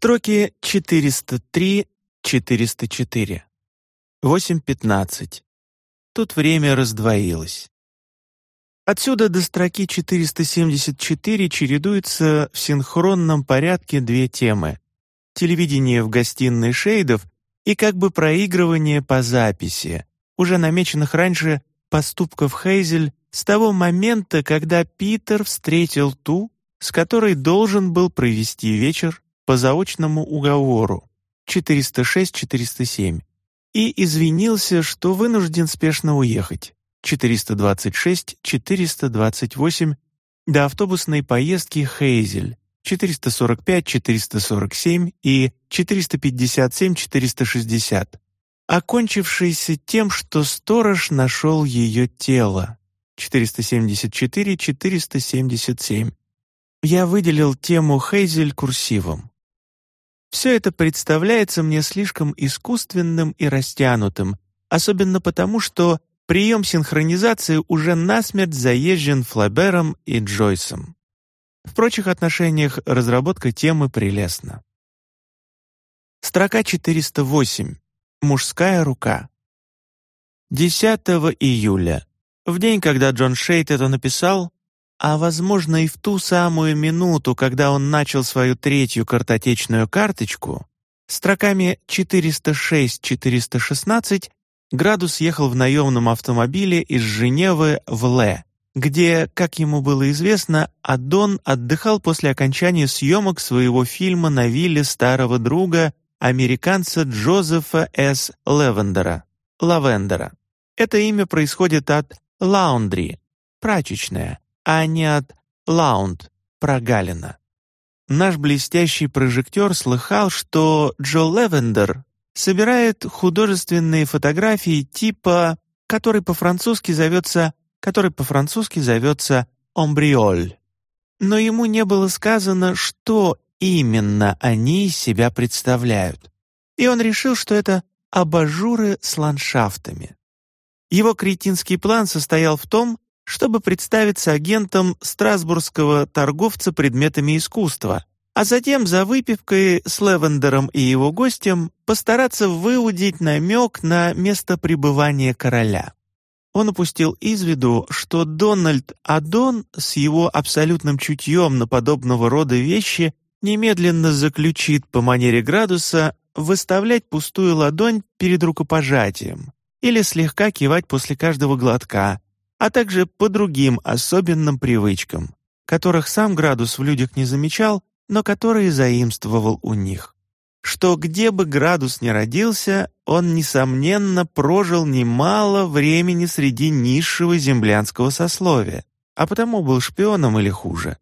Строки 403-404. 8.15. Тут время раздвоилось. Отсюда до строки 474 чередуются в синхронном порядке две темы — телевидение в гостиной Шейдов и как бы проигрывание по записи, уже намеченных раньше поступков Хейзель с того момента, когда Питер встретил ту, с которой должен был провести вечер по заочному уговору 406-407 и извинился, что вынужден спешно уехать. 426-428 до автобусной поездки Хейзель 445-447 и 457-460, окончившейся тем, что сторож нашел ее тело 474-477. Я выделил тему Хейзель курсивом. Все это представляется мне слишком искусственным и растянутым, особенно потому, что Прием синхронизации уже насмерть заезжен Флабером и Джойсом. В прочих отношениях разработка темы прелестна. Строка 408. Мужская рука. 10 июля, в день, когда Джон Шейт это написал, а, возможно, и в ту самую минуту, когда он начал свою третью картотечную карточку, строками 406-416 Градус ехал в наемном автомобиле из Женевы в Ле, где, как ему было известно, Адон отдыхал после окончания съемок своего фильма на вилле старого друга, американца Джозефа С. Левендера, Лавендера. Это имя происходит от «laundry» — прачечная, а не от «laund» — прогалина. Наш блестящий прожектор слыхал, что Джо Левендер собирает художественные фотографии типа, который по-французски зовется, который по-французски зовется «ombrioles». Но ему не было сказано, что именно они из себя представляют. И он решил, что это абажуры с ландшафтами. Его кретинский план состоял в том, чтобы представиться агентом страсбургского торговца предметами искусства, а затем за выпивкой с Левендером и его гостем постараться выудить намек на место пребывания короля. Он упустил из виду, что Дональд Адон с его абсолютным чутьем на подобного рода вещи немедленно заключит по манере градуса выставлять пустую ладонь перед рукопожатием или слегка кивать после каждого глотка, а также по другим особенным привычкам, которых сам градус в людях не замечал, но которые заимствовал у них. Что где бы градус ни родился, он, несомненно, прожил немало времени среди низшего землянского сословия, а потому был шпионом или хуже.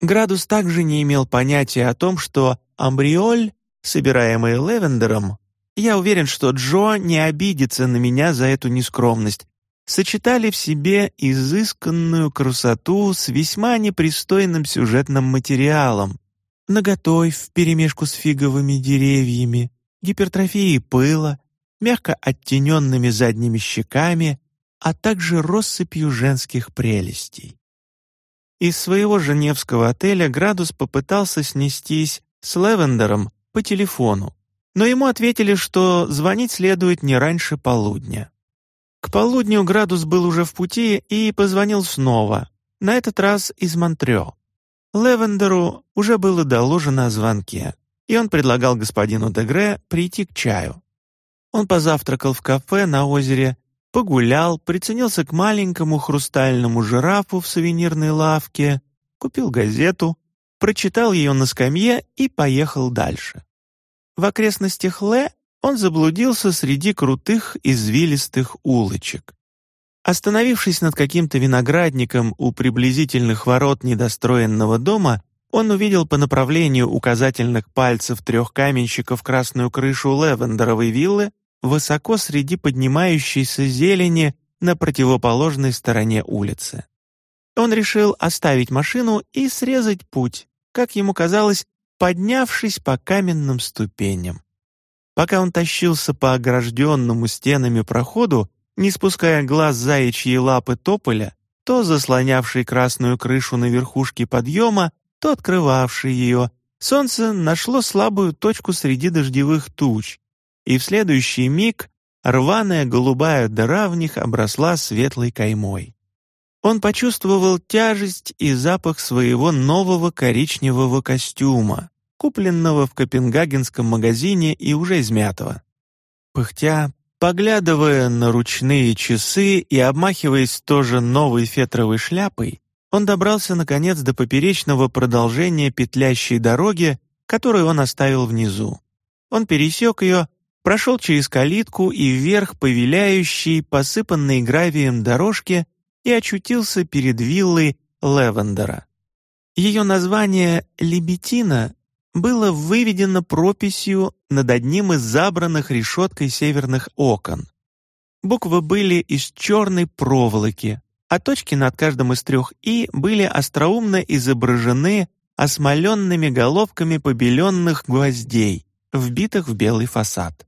Градус также не имел понятия о том, что амбриоль, собираемый Левендером, я уверен, что Джо не обидится на меня за эту нескромность, сочетали в себе изысканную красоту с весьма непристойным сюжетным материалом, наготой вперемешку с фиговыми деревьями, гипертрофией пыла, мягко оттененными задними щеками, а также россыпью женских прелестей. Из своего женевского отеля Градус попытался снестись с Левендером по телефону, но ему ответили, что звонить следует не раньше полудня. К полудню Градус был уже в пути и позвонил снова, на этот раз из Монтрео. Левендеру уже было доложено о звонке, и он предлагал господину Дегре прийти к чаю. Он позавтракал в кафе на озере, погулял, приценился к маленькому хрустальному жирафу в сувенирной лавке, купил газету, прочитал ее на скамье и поехал дальше. В окрестностях Ле он заблудился среди крутых извилистых улочек. Остановившись над каким-то виноградником у приблизительных ворот недостроенного дома, он увидел по направлению указательных пальцев трех каменщиков красную крышу Левендеровой виллы высоко среди поднимающейся зелени на противоположной стороне улицы. Он решил оставить машину и срезать путь, как ему казалось, поднявшись по каменным ступеням. Пока он тащился по огражденному стенами проходу, не спуская глаз заячьей лапы тополя, то заслонявший красную крышу на верхушке подъема, то открывавший ее, солнце нашло слабую точку среди дождевых туч, и в следующий миг рваная голубая дыра в них обросла светлой каймой. Он почувствовал тяжесть и запах своего нового коричневого костюма, купленного в копенгагенском магазине и уже измятого. Пыхтя, поглядывая на ручные часы и обмахиваясь тоже новой фетровой шляпой, он добрался, наконец, до поперечного продолжения петлящей дороги, которую он оставил внизу. Он пересек ее, прошел через калитку и вверх по виляющей, посыпанной гравием дорожке и очутился перед виллой Левендера. Ее название «Лебетина» было выведено прописью над одним из забранных решеткой северных окон. Буквы были из черной проволоки, а точки над каждым из трех «и» были остроумно изображены осмоленными головками побеленных гвоздей, вбитых в белый фасад.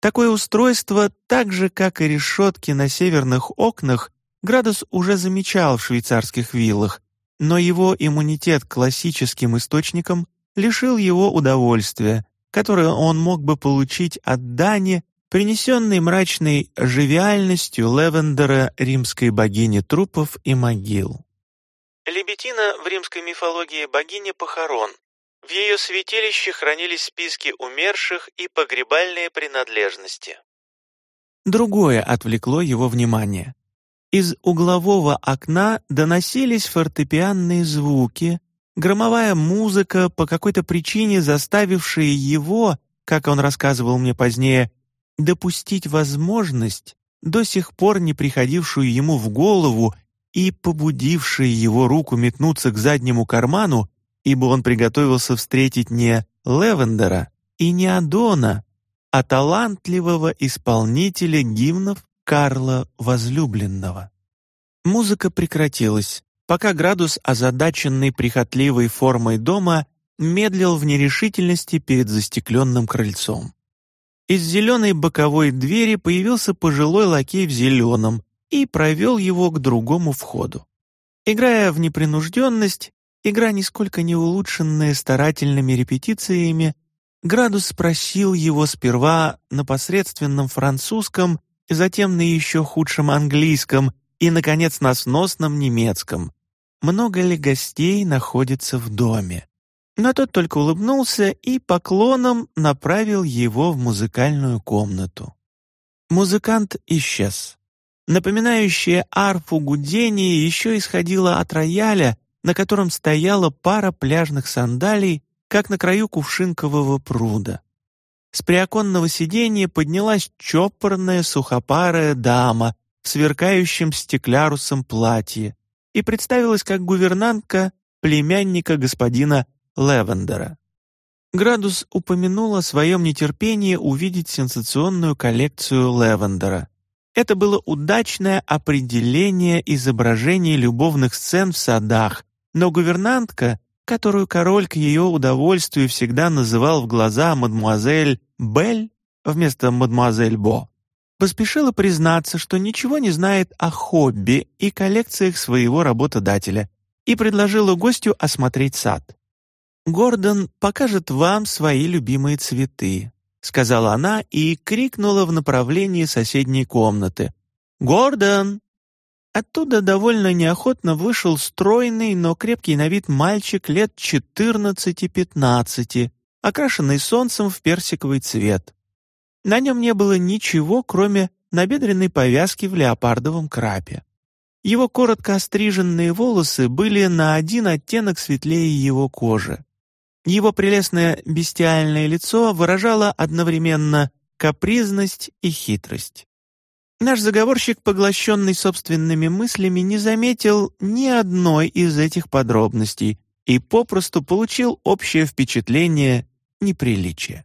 Такое устройство, так же, как и решетки на северных окнах, Градус уже замечал в швейцарских виллах, но его иммунитет к классическим источникам лишил его удовольствия, которое он мог бы получить от Дани, принесенной мрачной живиальностью Левендера римской богини трупов и могил. Лебетина в римской мифологии богиня похорон. В ее святилище хранились списки умерших и погребальные принадлежности. Другое отвлекло его внимание. Из углового окна доносились фортепианные звуки, громовая музыка, по какой-то причине заставившая его, как он рассказывал мне позднее, допустить возможность, до сих пор не приходившую ему в голову и побудившая его руку метнуться к заднему карману, ибо он приготовился встретить не Левендера и не Адона, а талантливого исполнителя гимнов Карла Возлюбленного. Музыка прекратилась, пока градус, озадаченный прихотливой формой дома, медлил в нерешительности перед застекленным крыльцом. Из зеленой боковой двери появился пожилой лакей в зеленом и провел его к другому входу. Играя в непринужденность, игра нисколько не улучшенная старательными репетициями, Градус спросил его сперва на посредственном французском затем на еще худшем английском и, наконец, на сносном немецком. Много ли гостей находится в доме? Но тот только улыбнулся и поклоном направил его в музыкальную комнату. Музыкант исчез. Напоминающее арфу гудение еще исходило от рояля, на котором стояла пара пляжных сандалий, как на краю кувшинкового пруда. С приоконного сиденья поднялась чопорная сухопарая дама в сверкающем стеклярусом платье и представилась как гувернантка племянника господина Левендера. Градус упомянул о своем нетерпении увидеть сенсационную коллекцию Левендера. Это было удачное определение изображений любовных сцен в садах, но гувернантка которую король к ее удовольствию всегда называл в глаза мадмуазель Бель вместо мадмуазель Бо, поспешила признаться, что ничего не знает о хобби и коллекциях своего работодателя, и предложила гостю осмотреть сад. «Гордон покажет вам свои любимые цветы», — сказала она и крикнула в направлении соседней комнаты. «Гордон, Оттуда довольно неохотно вышел стройный, но крепкий на вид мальчик лет 14-15, окрашенный солнцем в персиковый цвет. На нем не было ничего, кроме набедренной повязки в леопардовом крапе. Его коротко остриженные волосы были на один оттенок светлее его кожи. Его прелестное бестиальное лицо выражало одновременно капризность и хитрость. Наш заговорщик, поглощенный собственными мыслями, не заметил ни одной из этих подробностей и попросту получил общее впечатление неприличия.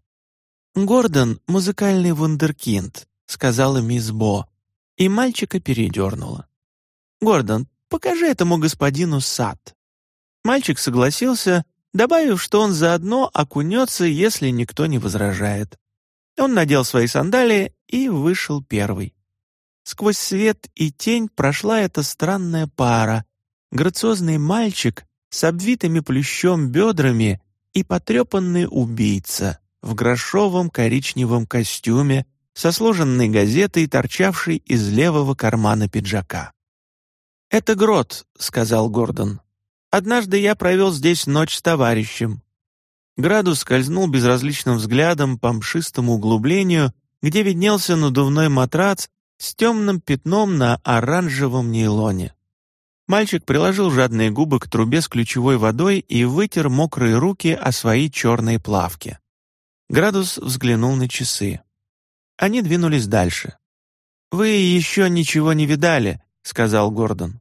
«Гордон — музыкальный вундеркинд», — сказала мисс Бо, и мальчика передернула. «Гордон, покажи этому господину сад». Мальчик согласился, добавив, что он заодно окунется, если никто не возражает. Он надел свои сандалии и вышел первый. Сквозь свет и тень прошла эта странная пара. Грациозный мальчик с обвитыми плющом бедрами и потрепанный убийца в грошовом коричневом костюме со сложенной газетой, торчавшей из левого кармана пиджака. «Это грот», — сказал Гордон. «Однажды я провел здесь ночь с товарищем». Градус скользнул безразличным взглядом по мшистому углублению, где виднелся надувной матрац с темным пятном на оранжевом нейлоне. Мальчик приложил жадные губы к трубе с ключевой водой и вытер мокрые руки о свои черные плавки. Градус взглянул на часы. Они двинулись дальше. «Вы еще ничего не видали», — сказал Гордон.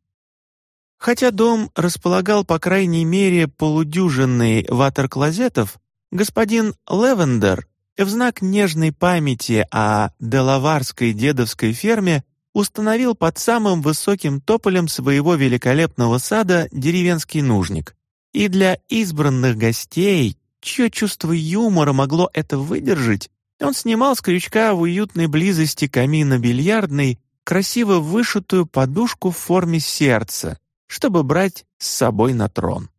Хотя дом располагал по крайней мере полудюжинной ватер-клозетов, господин Левендер в знак нежной памяти о делаварской дедовской ферме установил под самым высоким тополем своего великолепного сада деревенский нужник. И для избранных гостей, чье чувство юмора могло это выдержать, он снимал с крючка в уютной близости камина бильярдной красиво вышитую подушку в форме сердца, чтобы брать с собой на трон.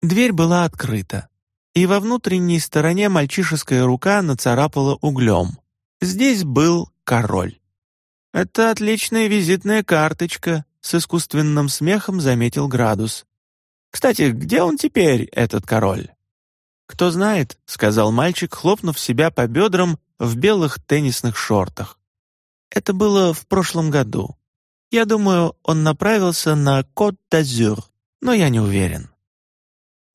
Дверь была открыта, и во внутренней стороне мальчишеская рука нацарапала углем. Здесь был король. «Это отличная визитная карточка», — с искусственным смехом заметил Градус. «Кстати, где он теперь, этот король?» «Кто знает», — сказал мальчик, хлопнув себя по бедрам в белых теннисных шортах. «Это было в прошлом году. Я думаю, он направился на Кот-d'Азюр, но я не уверен».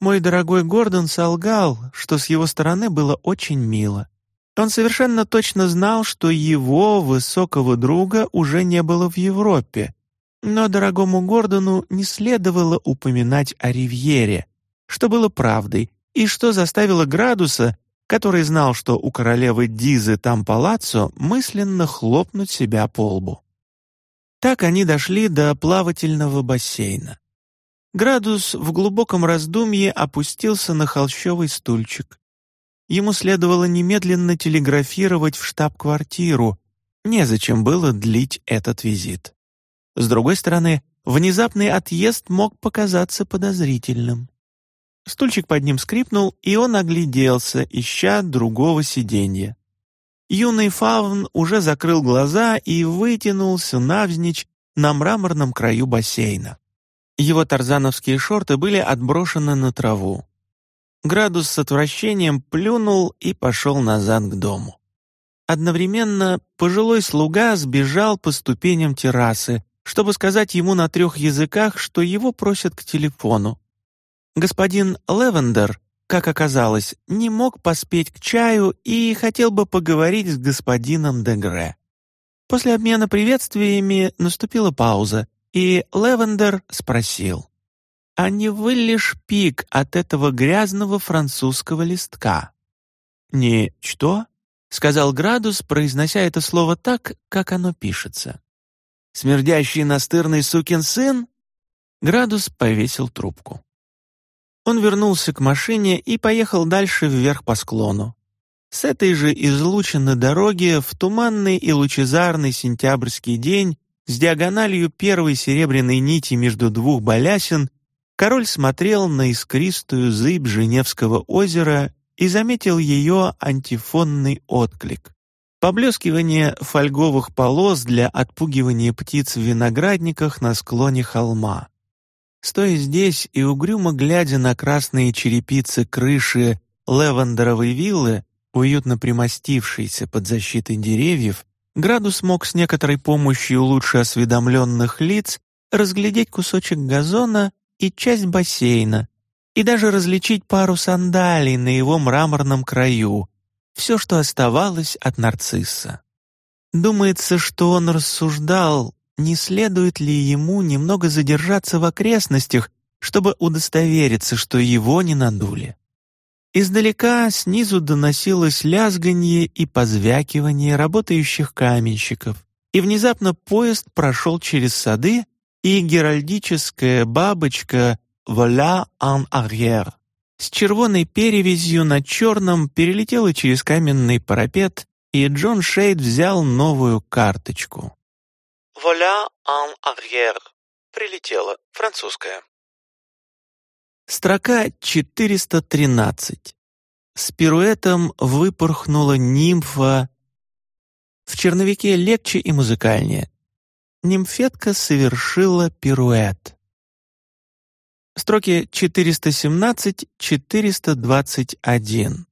Мой дорогой Гордон солгал, что с его стороны было очень мило. Он совершенно точно знал, что его высокого друга уже не было в Европе, но дорогому Гордону не следовало упоминать о Ривьере, что было правдой, и что заставило Градуса, который знал, что у королевы Дизы там палаццо, мысленно хлопнуть себя по лбу. Так они дошли до плавательного бассейна. Градус в глубоком раздумье опустился на холщовый стульчик. Ему следовало немедленно телеграфировать в штаб-квартиру, незачем было длить этот визит. С другой стороны, внезапный отъезд мог показаться подозрительным. Стульчик под ним скрипнул, и он огляделся, ища другого сиденья. Юный фавн уже закрыл глаза и вытянулся навзничь на мраморном краю бассейна. Его тарзановские шорты были отброшены на траву. Градус с отвращением плюнул и пошел назад к дому. Одновременно пожилой слуга сбежал по ступеням террасы, чтобы сказать ему на трех языках, что его просят к телефону. Господин Левендер, как оказалось, не мог поспеть к чаю и хотел бы поговорить с господином Дегре. После обмена приветствиями наступила пауза, и Левендер спросил, «А не вы ли шпик от этого грязного французского листка?» «Не что?» — сказал Градус, произнося это слово так, как оно пишется. «Смердящий настырный сукин сын?» Градус повесил трубку. Он вернулся к машине и поехал дальше вверх по склону. С этой же излученной дороги в туманный и лучезарный сентябрьский день с диагональю первой серебряной нити между двух балясин король смотрел на искристую зыбь Женевского озера и заметил ее антифонный отклик. Поблескивание фольговых полос для отпугивания птиц в виноградниках на склоне холма. Стоя здесь и угрюмо глядя на красные черепицы крыши левандеровой виллы, уютно примостившейся под защитой деревьев, Градус мог с некоторой помощью лучше осведомленных лиц разглядеть кусочек газона и часть бассейна, и даже различить пару сандалий на его мраморном краю, все, что оставалось от нарцисса. Думается, что он рассуждал, не следует ли ему немного задержаться в окрестностях, чтобы удостовериться, что его не надули. Издалека снизу доносилось лязганье и позвякивание работающих каменщиков, и внезапно поезд прошел через сады, и геральдическая бабочка «Воля en arrière» с червоной перевязью на черном перелетела через каменный парапет, и Джон Шейд взял новую карточку. Воля en arrière. Прилетела. Французская. Строка 413. С пируэтом выпорхнула нимфа. В черновике легче и музыкальнее. Нимфетка совершила пируэт. Строки 417-421.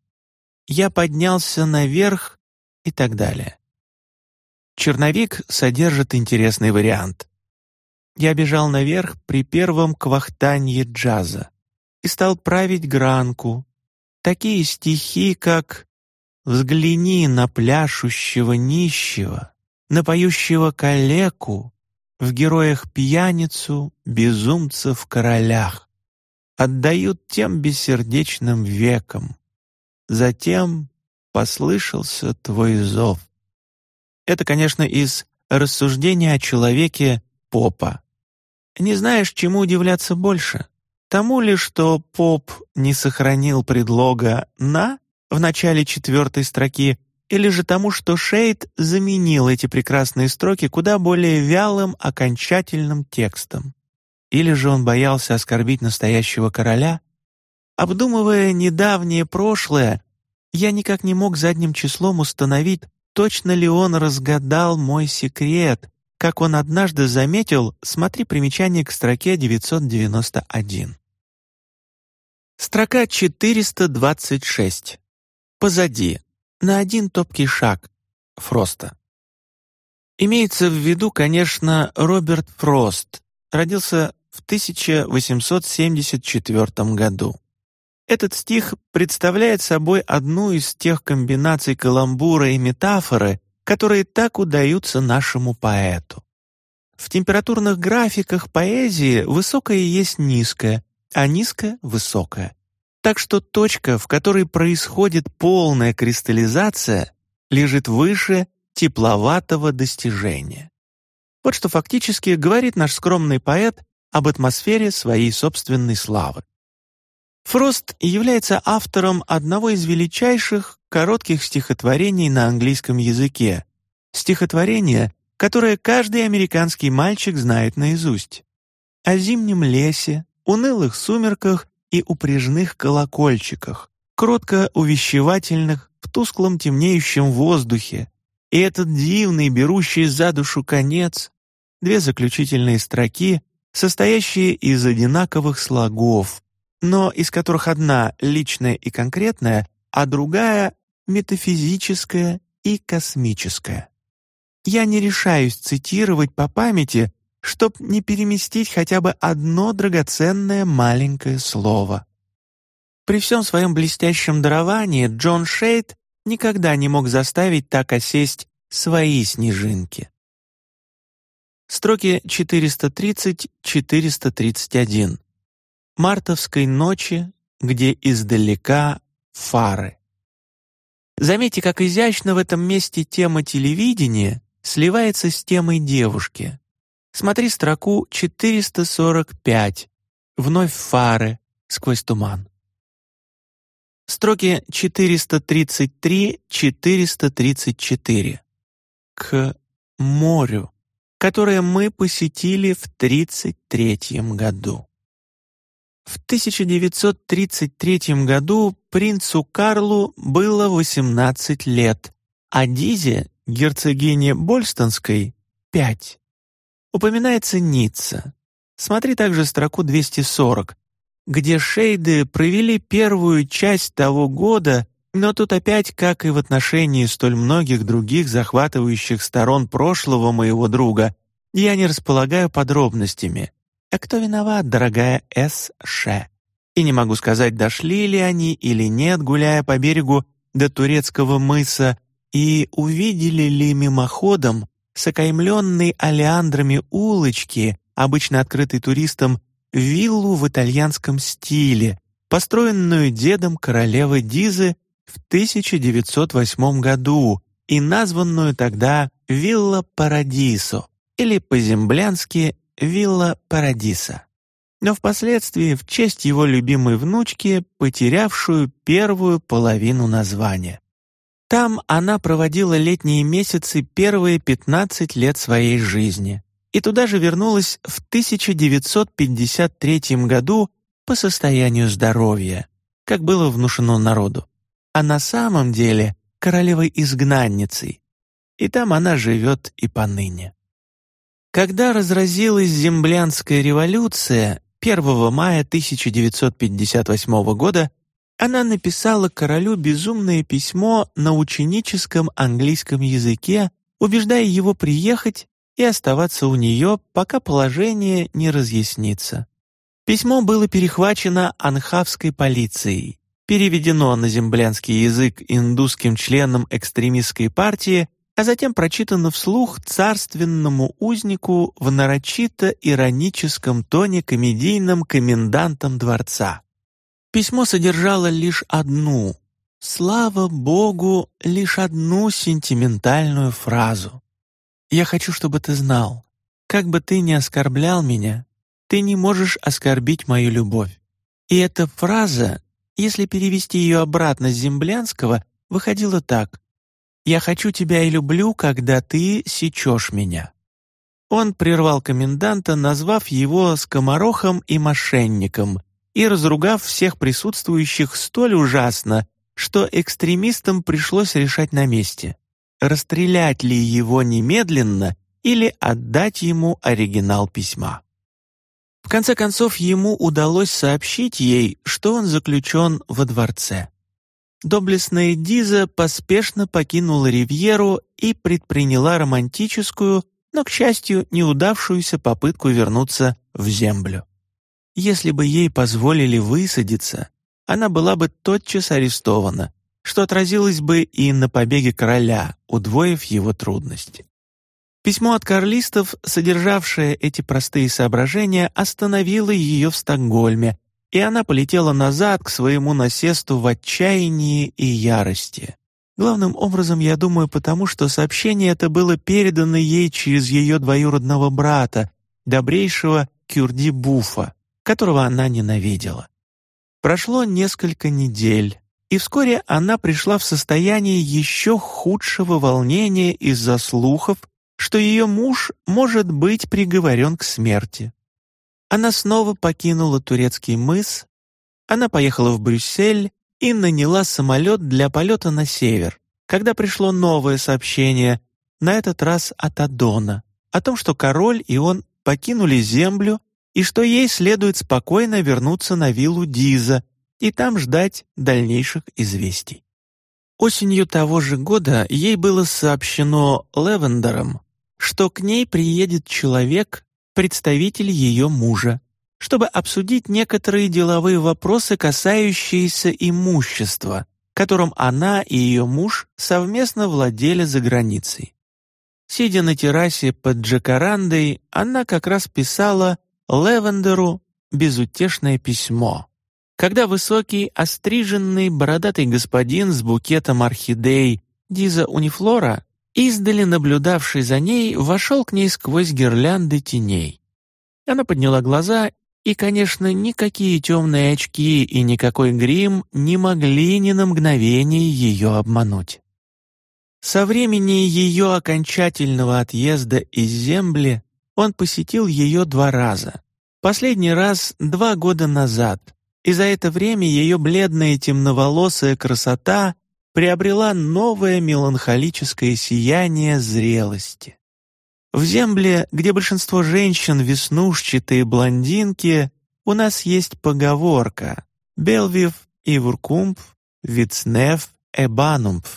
Я поднялся наверх и так далее. Черновик содержит интересный вариант. Я бежал наверх при первом квахтанье джаза и стал править гранку. Такие стихи, как «Взгляни на пляшущего нищего, на поющего калеку, в героях пьяницу, безумца в королях, отдают тем бессердечным векам. Затем послышался твой зов». Это, конечно, из рассуждения о человеке Попа. Не знаешь, чему удивляться больше? Тому ли, что Поп не сохранил предлога «на» в начале четвертой строки, или же тому, что Шейд заменил эти прекрасные строки куда более вялым окончательным текстом? Или же он боялся оскорбить настоящего короля? Обдумывая недавнее прошлое, я никак не мог задним числом установить, точно ли он разгадал мой секрет, как он однажды заметил, смотри примечание к строке 991. Строка 426. Позади. На один топкий шаг. Фроста. Имеется в виду, конечно, Роберт Фрост. Родился в 1874 году. Этот стих представляет собой одну из тех комбинаций каламбура и метафоры, которые так удаются нашему поэту. В температурных графиках поэзии высокое есть низкое, а низкое — высокое. Так что точка, в которой происходит полная кристаллизация, лежит выше тепловатого достижения. Вот что фактически говорит наш скромный поэт об атмосфере своей собственной славы. Фрост является автором одного из величайших коротких стихотворений на английском языке, стихотворение, которое каждый американский мальчик знает наизусть. О зимнем лесе, унылых сумерках и упряжных колокольчиках, кротко увещевательных в тусклом темнеющем воздухе, и этот дивный, берущий за душу конец, две заключительные строки, состоящие из одинаковых слогов, но из которых одна личная и конкретная, а другая метафизическая и космическая. Я не решаюсь цитировать по памяти, чтоб не переместить хотя бы одно драгоценное маленькое слово. При всем своем блестящем даровании Джон Шейд никогда не мог заставить так осесть свои снежинки. Строки 430-431 мартовской ночи, где издалека фары. Заметьте, как изящно в этом месте тема телевидения сливается с темой девушки. Смотри строку 445, вновь фары сквозь туман. Строки 433-434. К морю, которое мы посетили в 33 году. В 1933 году принцу Карлу было 18 лет, а Дизе, герцогине Больстонской, — 5. Упоминается Ницца. Смотри также строку 240, где шейды провели первую часть того года, но тут опять, как и в отношении столь многих других захватывающих сторон прошлого моего друга, я не располагаю подробностями. А кто виноват, дорогая С.Ш.? И не могу сказать, дошли ли они или нет, гуляя по берегу до турецкого мыса, и увидели ли мимоходом с окаймленной алиандрами улочки, обычно открытой туристам, виллу в итальянском стиле, построенную дедом королевы Дизы в 1908 году и названную тогда «Вилла Парадисо» или по-землянски «Вилла Парадиса» но впоследствии в честь его любимой внучки, потерявшую первую половину названия. Там она проводила летние месяцы первые 15 лет своей жизни, и туда же вернулась в 1953 году по состоянию здоровья, как было внушено народу, а на самом деле королевой-изгнанницей, и там она живет и поныне. Когда разразилась землянская революция 1 мая 1958 года, она написала королю безумное письмо на ученическом английском языке, убеждая его приехать и оставаться у нее, пока положение не разъяснится. Письмо было перехвачено анхавской полицией, переведено на землянский язык индусским членом экстремистской партии, а затем прочитано вслух царственному узнику в нарочито ироническом тоне комедийным комендантом дворца. Письмо содержало лишь одну, слава Богу, лишь одну сентиментальную фразу. «Я хочу, чтобы ты знал, как бы ты ни оскорблял меня, ты не можешь оскорбить мою любовь». И эта фраза, если перевести ее обратно с землянского, выходила так «Я хочу тебя и люблю, когда ты сечешь меня». Он прервал коменданта, назвав его скоморохом и мошенником, и разругав всех присутствующих столь ужасно, что экстремистам пришлось решать на месте, расстрелять ли его немедленно или отдать ему оригинал письма. В конце концов, ему удалось сообщить ей, что он заключен во дворце. Доблестная Диза поспешно покинула Ривьеру и предприняла романтическую, но, к счастью, неудавшуюся попытку вернуться в землю. Если бы ей позволили высадиться, она была бы тотчас арестована, что отразилось бы и на побеге короля, удвоив его трудности. Письмо от карлистов, содержавшее эти простые соображения, остановило ее в Стокгольме, и она полетела назад к своему насесту в отчаянии и ярости. Главным образом, я думаю, потому что сообщение это было передано ей через ее двоюродного брата, добрейшего Кюрди Буфа, которого она ненавидела. Прошло несколько недель, и вскоре она пришла в состояние еще худшего волнения из-за слухов, что ее муж может быть приговорен к смерти. Она снова покинула турецкий мыс, она поехала в Брюссель и наняла самолет для полета на север, когда пришло новое сообщение, на этот раз от Адона, о том, что король и он покинули землю и что ей следует спокойно вернуться на виллу Диза и там ждать дальнейших известий. Осенью того же года ей было сообщено Левендером, что к ней приедет человек, представитель ее мужа, чтобы обсудить некоторые деловые вопросы, касающиеся имущества, которым она и ее муж совместно владели за границей. Сидя на террасе под Джакарандой, она как раз писала Левендеру безутешное письмо. Когда высокий, остриженный, бородатый господин с букетом орхидей Диза Унифлора, издали наблюдавший за ней, вошел к ней сквозь гирлянды теней. Она подняла глаза, и, конечно, никакие темные очки и никакой грим не могли ни на мгновение ее обмануть. Со времени ее окончательного отъезда из земли он посетил ее два раза. Последний раз два года назад, и за это время ее бледная темноволосая красота приобрела новое меланхолическое сияние зрелости. В земле, где большинство женщин веснушчатые блондинки, у нас есть поговорка «Белвив ивуркумп, вицнев эбанумп».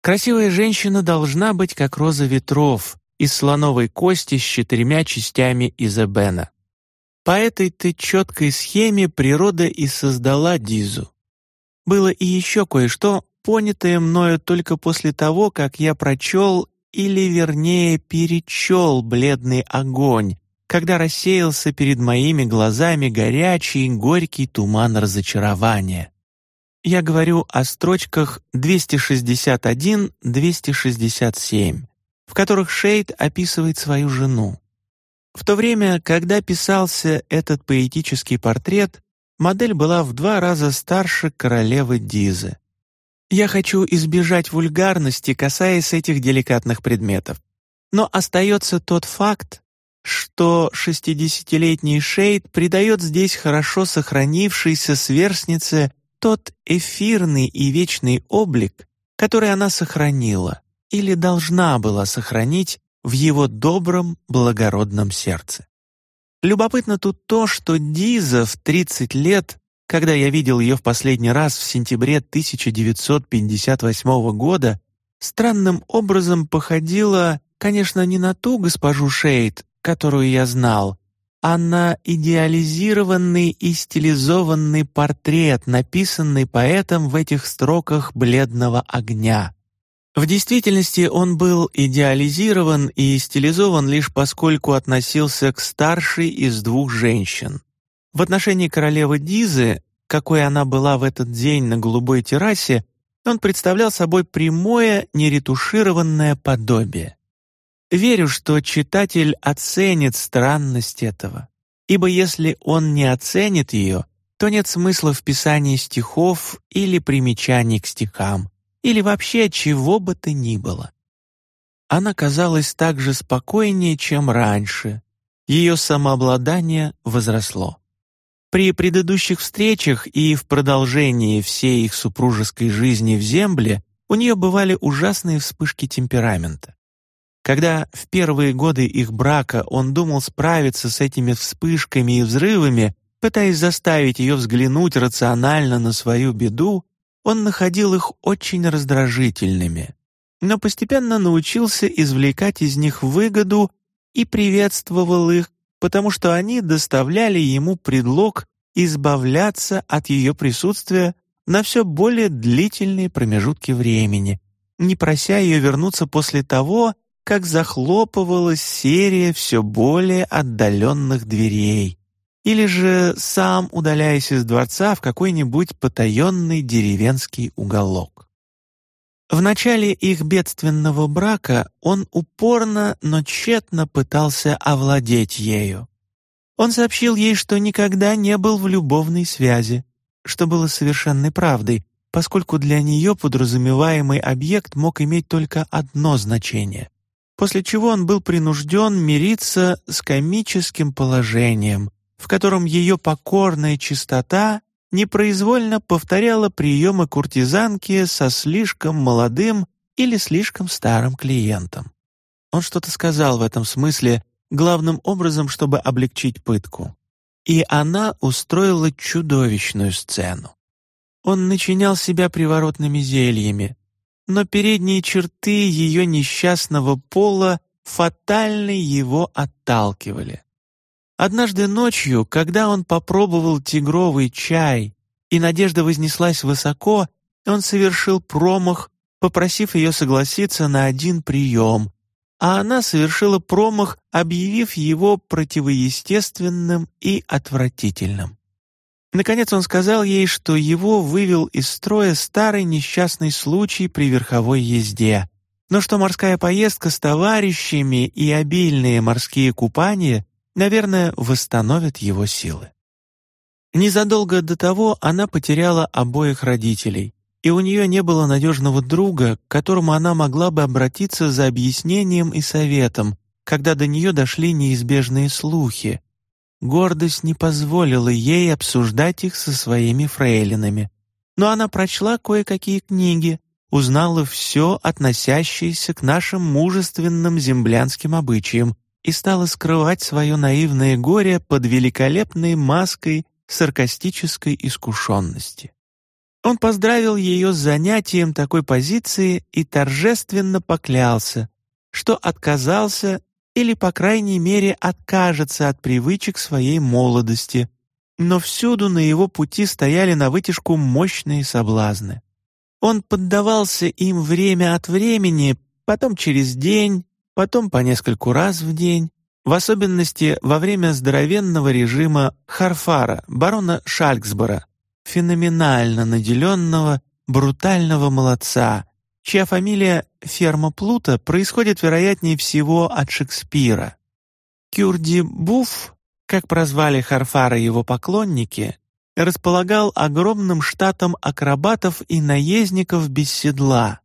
Красивая женщина должна быть как роза ветров, из слоновой кости с четырьмя частями из эбена. По этой-то четкой схеме природа и создала Дизу. Было и еще кое-что, понятое мною только после того, как я прочел, или вернее перечел бледный огонь, когда рассеялся перед моими глазами горячий, горький туман разочарования. Я говорю о строчках 261-267 в которых Шейд описывает свою жену. В то время, когда писался этот поэтический портрет, модель была в два раза старше королевы Дизы. Я хочу избежать вульгарности, касаясь этих деликатных предметов. Но остается тот факт, что шестидесятилетний Шейд придает здесь хорошо сохранившейся сверстнице тот эфирный и вечный облик, который она сохранила или должна была сохранить в его добром, благородном сердце. Любопытно тут то, что Диза в 30 лет, когда я видел ее в последний раз в сентябре 1958 года, странным образом походила, конечно, не на ту госпожу Шейд, которую я знал, а на идеализированный и стилизованный портрет, написанный поэтом в этих строках бледного огня. В действительности он был идеализирован и стилизован лишь поскольку относился к старшей из двух женщин. В отношении королевы Дизы, какой она была в этот день на голубой террасе, он представлял собой прямое, неретушированное подобие. Верю, что читатель оценит странность этого, ибо если он не оценит ее, то нет смысла в писании стихов или примечаний к стихам или вообще чего бы то ни было. Она казалась так же спокойнее, чем раньше. Ее самообладание возросло. При предыдущих встречах и в продолжении всей их супружеской жизни в Земле у нее бывали ужасные вспышки темперамента. Когда в первые годы их брака он думал справиться с этими вспышками и взрывами, пытаясь заставить ее взглянуть рационально на свою беду, он находил их очень раздражительными, но постепенно научился извлекать из них выгоду и приветствовал их, потому что они доставляли ему предлог избавляться от ее присутствия на все более длительные промежутки времени, не прося ее вернуться после того, как захлопывалась серия все более отдаленных дверей, или же сам удаляясь из дворца в какой-нибудь потаенный деревенский уголок. В начале их бедственного брака он упорно, но тщетно пытался овладеть ею. Он сообщил ей, что никогда не был в любовной связи, что было совершенной правдой, поскольку для нее подразумеваемый объект мог иметь только одно значение, после чего он был принужден мириться с комическим положением, в котором ее покорная чистота непроизвольно повторяла приемы куртизанки со слишком молодым или слишком старым клиентом. Он что-то сказал в этом смысле, главным образом, чтобы облегчить пытку. И она устроила чудовищную сцену. Он начинял себя приворотными зельями, но передние черты ее несчастного пола фатально его отталкивали. Однажды ночью, когда он попробовал тигровый чай, и надежда вознеслась высоко, он совершил промах, попросив ее согласиться на один прием, а она совершила промах, объявив его противоестественным и отвратительным. Наконец он сказал ей, что его вывел из строя старый несчастный случай при верховой езде, но что морская поездка с товарищами и обильные морские купания наверное, восстановят его силы. Незадолго до того она потеряла обоих родителей, и у нее не было надежного друга, к которому она могла бы обратиться за объяснением и советом, когда до нее дошли неизбежные слухи. Гордость не позволила ей обсуждать их со своими фрейлинами, но она прочла кое-какие книги, узнала все, относящееся к нашим мужественным землянским обычаям, и стала скрывать свое наивное горе под великолепной маской саркастической искушенности. Он поздравил ее с занятием такой позиции и торжественно поклялся, что отказался или, по крайней мере, откажется от привычек своей молодости, но всюду на его пути стояли на вытяжку мощные соблазны. Он поддавался им время от времени, потом через день, потом по нескольку раз в день, в особенности во время здоровенного режима Харфара, барона Шальксбора, феноменально наделенного, брутального молодца, чья фамилия Ферма Плута происходит, вероятнее всего, от Шекспира. Кюрди Буф, как прозвали Харфара его поклонники, располагал огромным штатом акробатов и наездников без седла,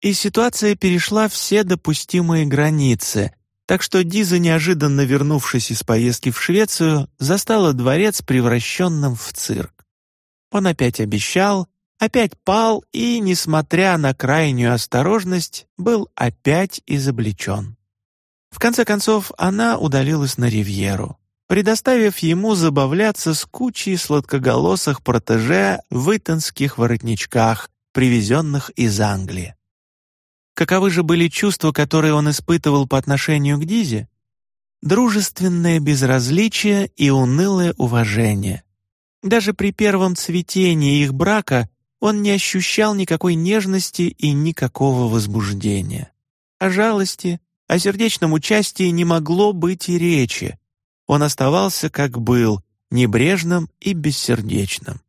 и ситуация перешла все допустимые границы, Так что Диза, неожиданно вернувшись из поездки в Швецию, застала дворец превращенным в цирк. Он опять обещал, опять пал и, несмотря на крайнюю осторожность, был опять изобличен. В конце концов, она удалилась на ривьеру, предоставив ему забавляться с кучей сладкоголосых протеже в итонских воротничках, привезенных из Англии. Каковы же были чувства, которые он испытывал по отношению к Дизе? Дружественное безразличие и унылое уважение. Даже при первом цветении их брака он не ощущал никакой нежности и никакого возбуждения. О жалости, о сердечном участии не могло быть и речи. Он оставался, как был, небрежным и бессердечным.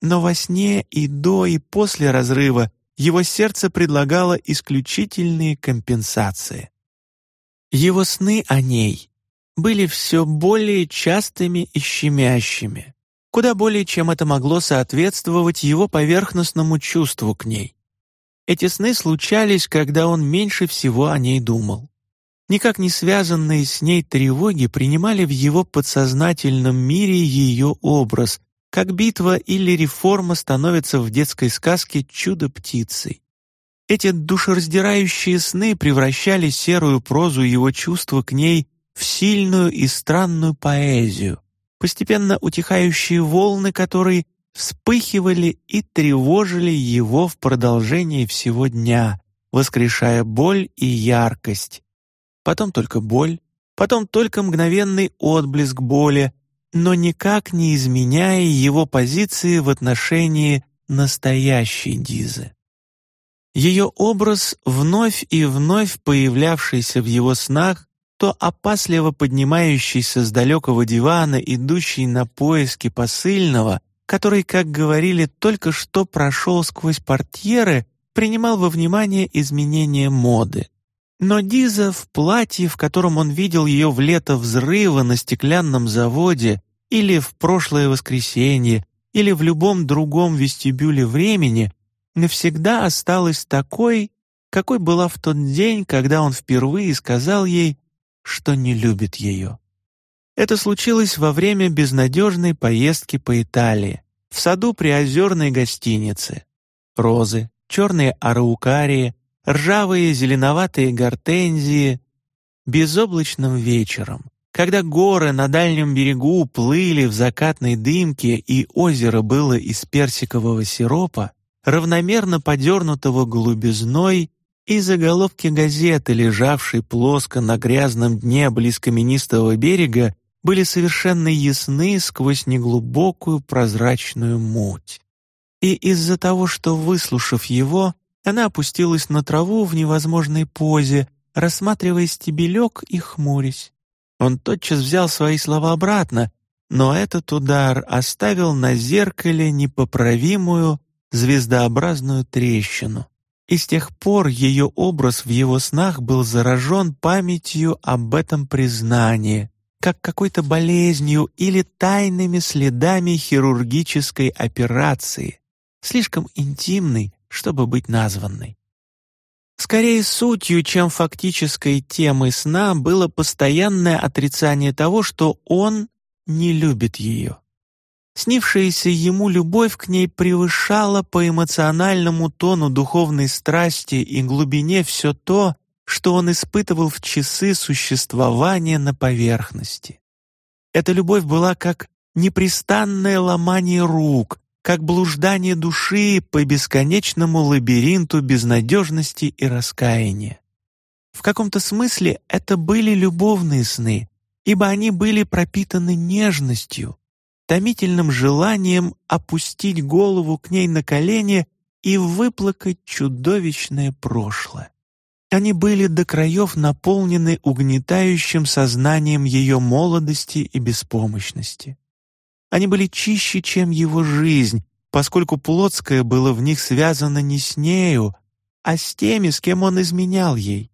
Но во сне и до, и после разрыва его сердце предлагало исключительные компенсации. Его сны о ней были все более частыми и щемящими куда более чем это могло соответствовать его поверхностному чувству к ней. Эти сны случались, когда он меньше всего о ней думал. Никак не связанные с ней тревоги принимали в его подсознательном мире ее образ, как битва или реформа становятся в детской сказке чудо-птицей. Эти душераздирающие сны превращали серую прозу его чувства к ней в сильную и странную поэзию, постепенно утихающие волны, которые вспыхивали и тревожили его в продолжении всего дня, воскрешая боль и яркость. Потом только боль, потом только мгновенный отблеск боли, но никак не изменяя его позиции в отношении настоящей Дизы. Ее образ, вновь и вновь появлявшийся в его снах, то опасливо поднимающийся с далекого дивана, идущий на поиски посыльного, который, как говорили, только что прошел сквозь портьеры, принимал во внимание изменения моды. Но Диза в платье, в котором он видел ее в лето взрыва на стеклянном заводе, или в прошлое воскресенье, или в любом другом вестибюле времени, навсегда осталась такой, какой была в тот день, когда он впервые сказал ей что не любит ее. Это случилось во время безнадежной поездки по Италии, в саду при озерной гостинице. Розы, черные араукарии, ржавые зеленоватые гортензии. Безоблачным вечером, когда горы на дальнем берегу плыли в закатной дымке и озеро было из персикового сиропа, равномерно подернутого голубизной и заголовки газеты, лежавшей плоско на грязном дне близ каменистого берега, были совершенно ясны сквозь неглубокую прозрачную муть. И из-за того, что, выслушав его, она опустилась на траву в невозможной позе, рассматривая стебелек и хмурясь. Он тотчас взял свои слова обратно, но этот удар оставил на зеркале непоправимую звездообразную трещину и с тех пор ее образ в его снах был заражен памятью об этом признании, как какой-то болезнью или тайными следами хирургической операции, слишком интимной, чтобы быть названной. Скорее сутью, чем фактической темой сна, было постоянное отрицание того, что он не любит ее. Снившаяся ему любовь к ней превышала по эмоциональному тону духовной страсти и глубине все то, что он испытывал в часы существования на поверхности. Эта любовь была как непрестанное ломание рук, как блуждание души по бесконечному лабиринту безнадежности и раскаяния. В каком-то смысле это были любовные сны, ибо они были пропитаны нежностью, томительным желанием опустить голову к ней на колени и выплакать чудовищное прошлое. Они были до краев наполнены угнетающим сознанием ее молодости и беспомощности. Они были чище, чем его жизнь, поскольку Плотское было в них связано не с нею, а с теми, с кем он изменял ей.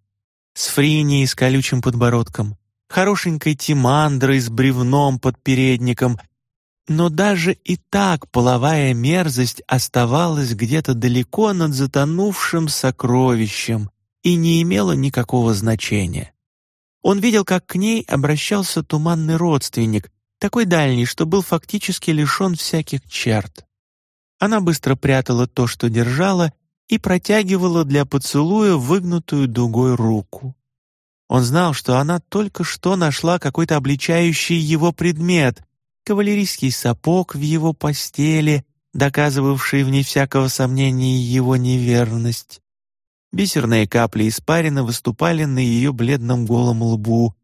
С Фринией с колючим подбородком, хорошенькой Тимандрой с бревном под передником но даже и так половая мерзость оставалась где-то далеко над затонувшим сокровищем и не имела никакого значения. Он видел, как к ней обращался туманный родственник, такой дальний, что был фактически лишен всяких черт. Она быстро прятала то, что держала, и протягивала для поцелуя выгнутую дугой руку. Он знал, что она только что нашла какой-то обличающий его предмет, кавалерийский сапог в его постели, доказывавший вне всякого сомнения его неверность. Бисерные капли испарины выступали на ее бледном голом лбу,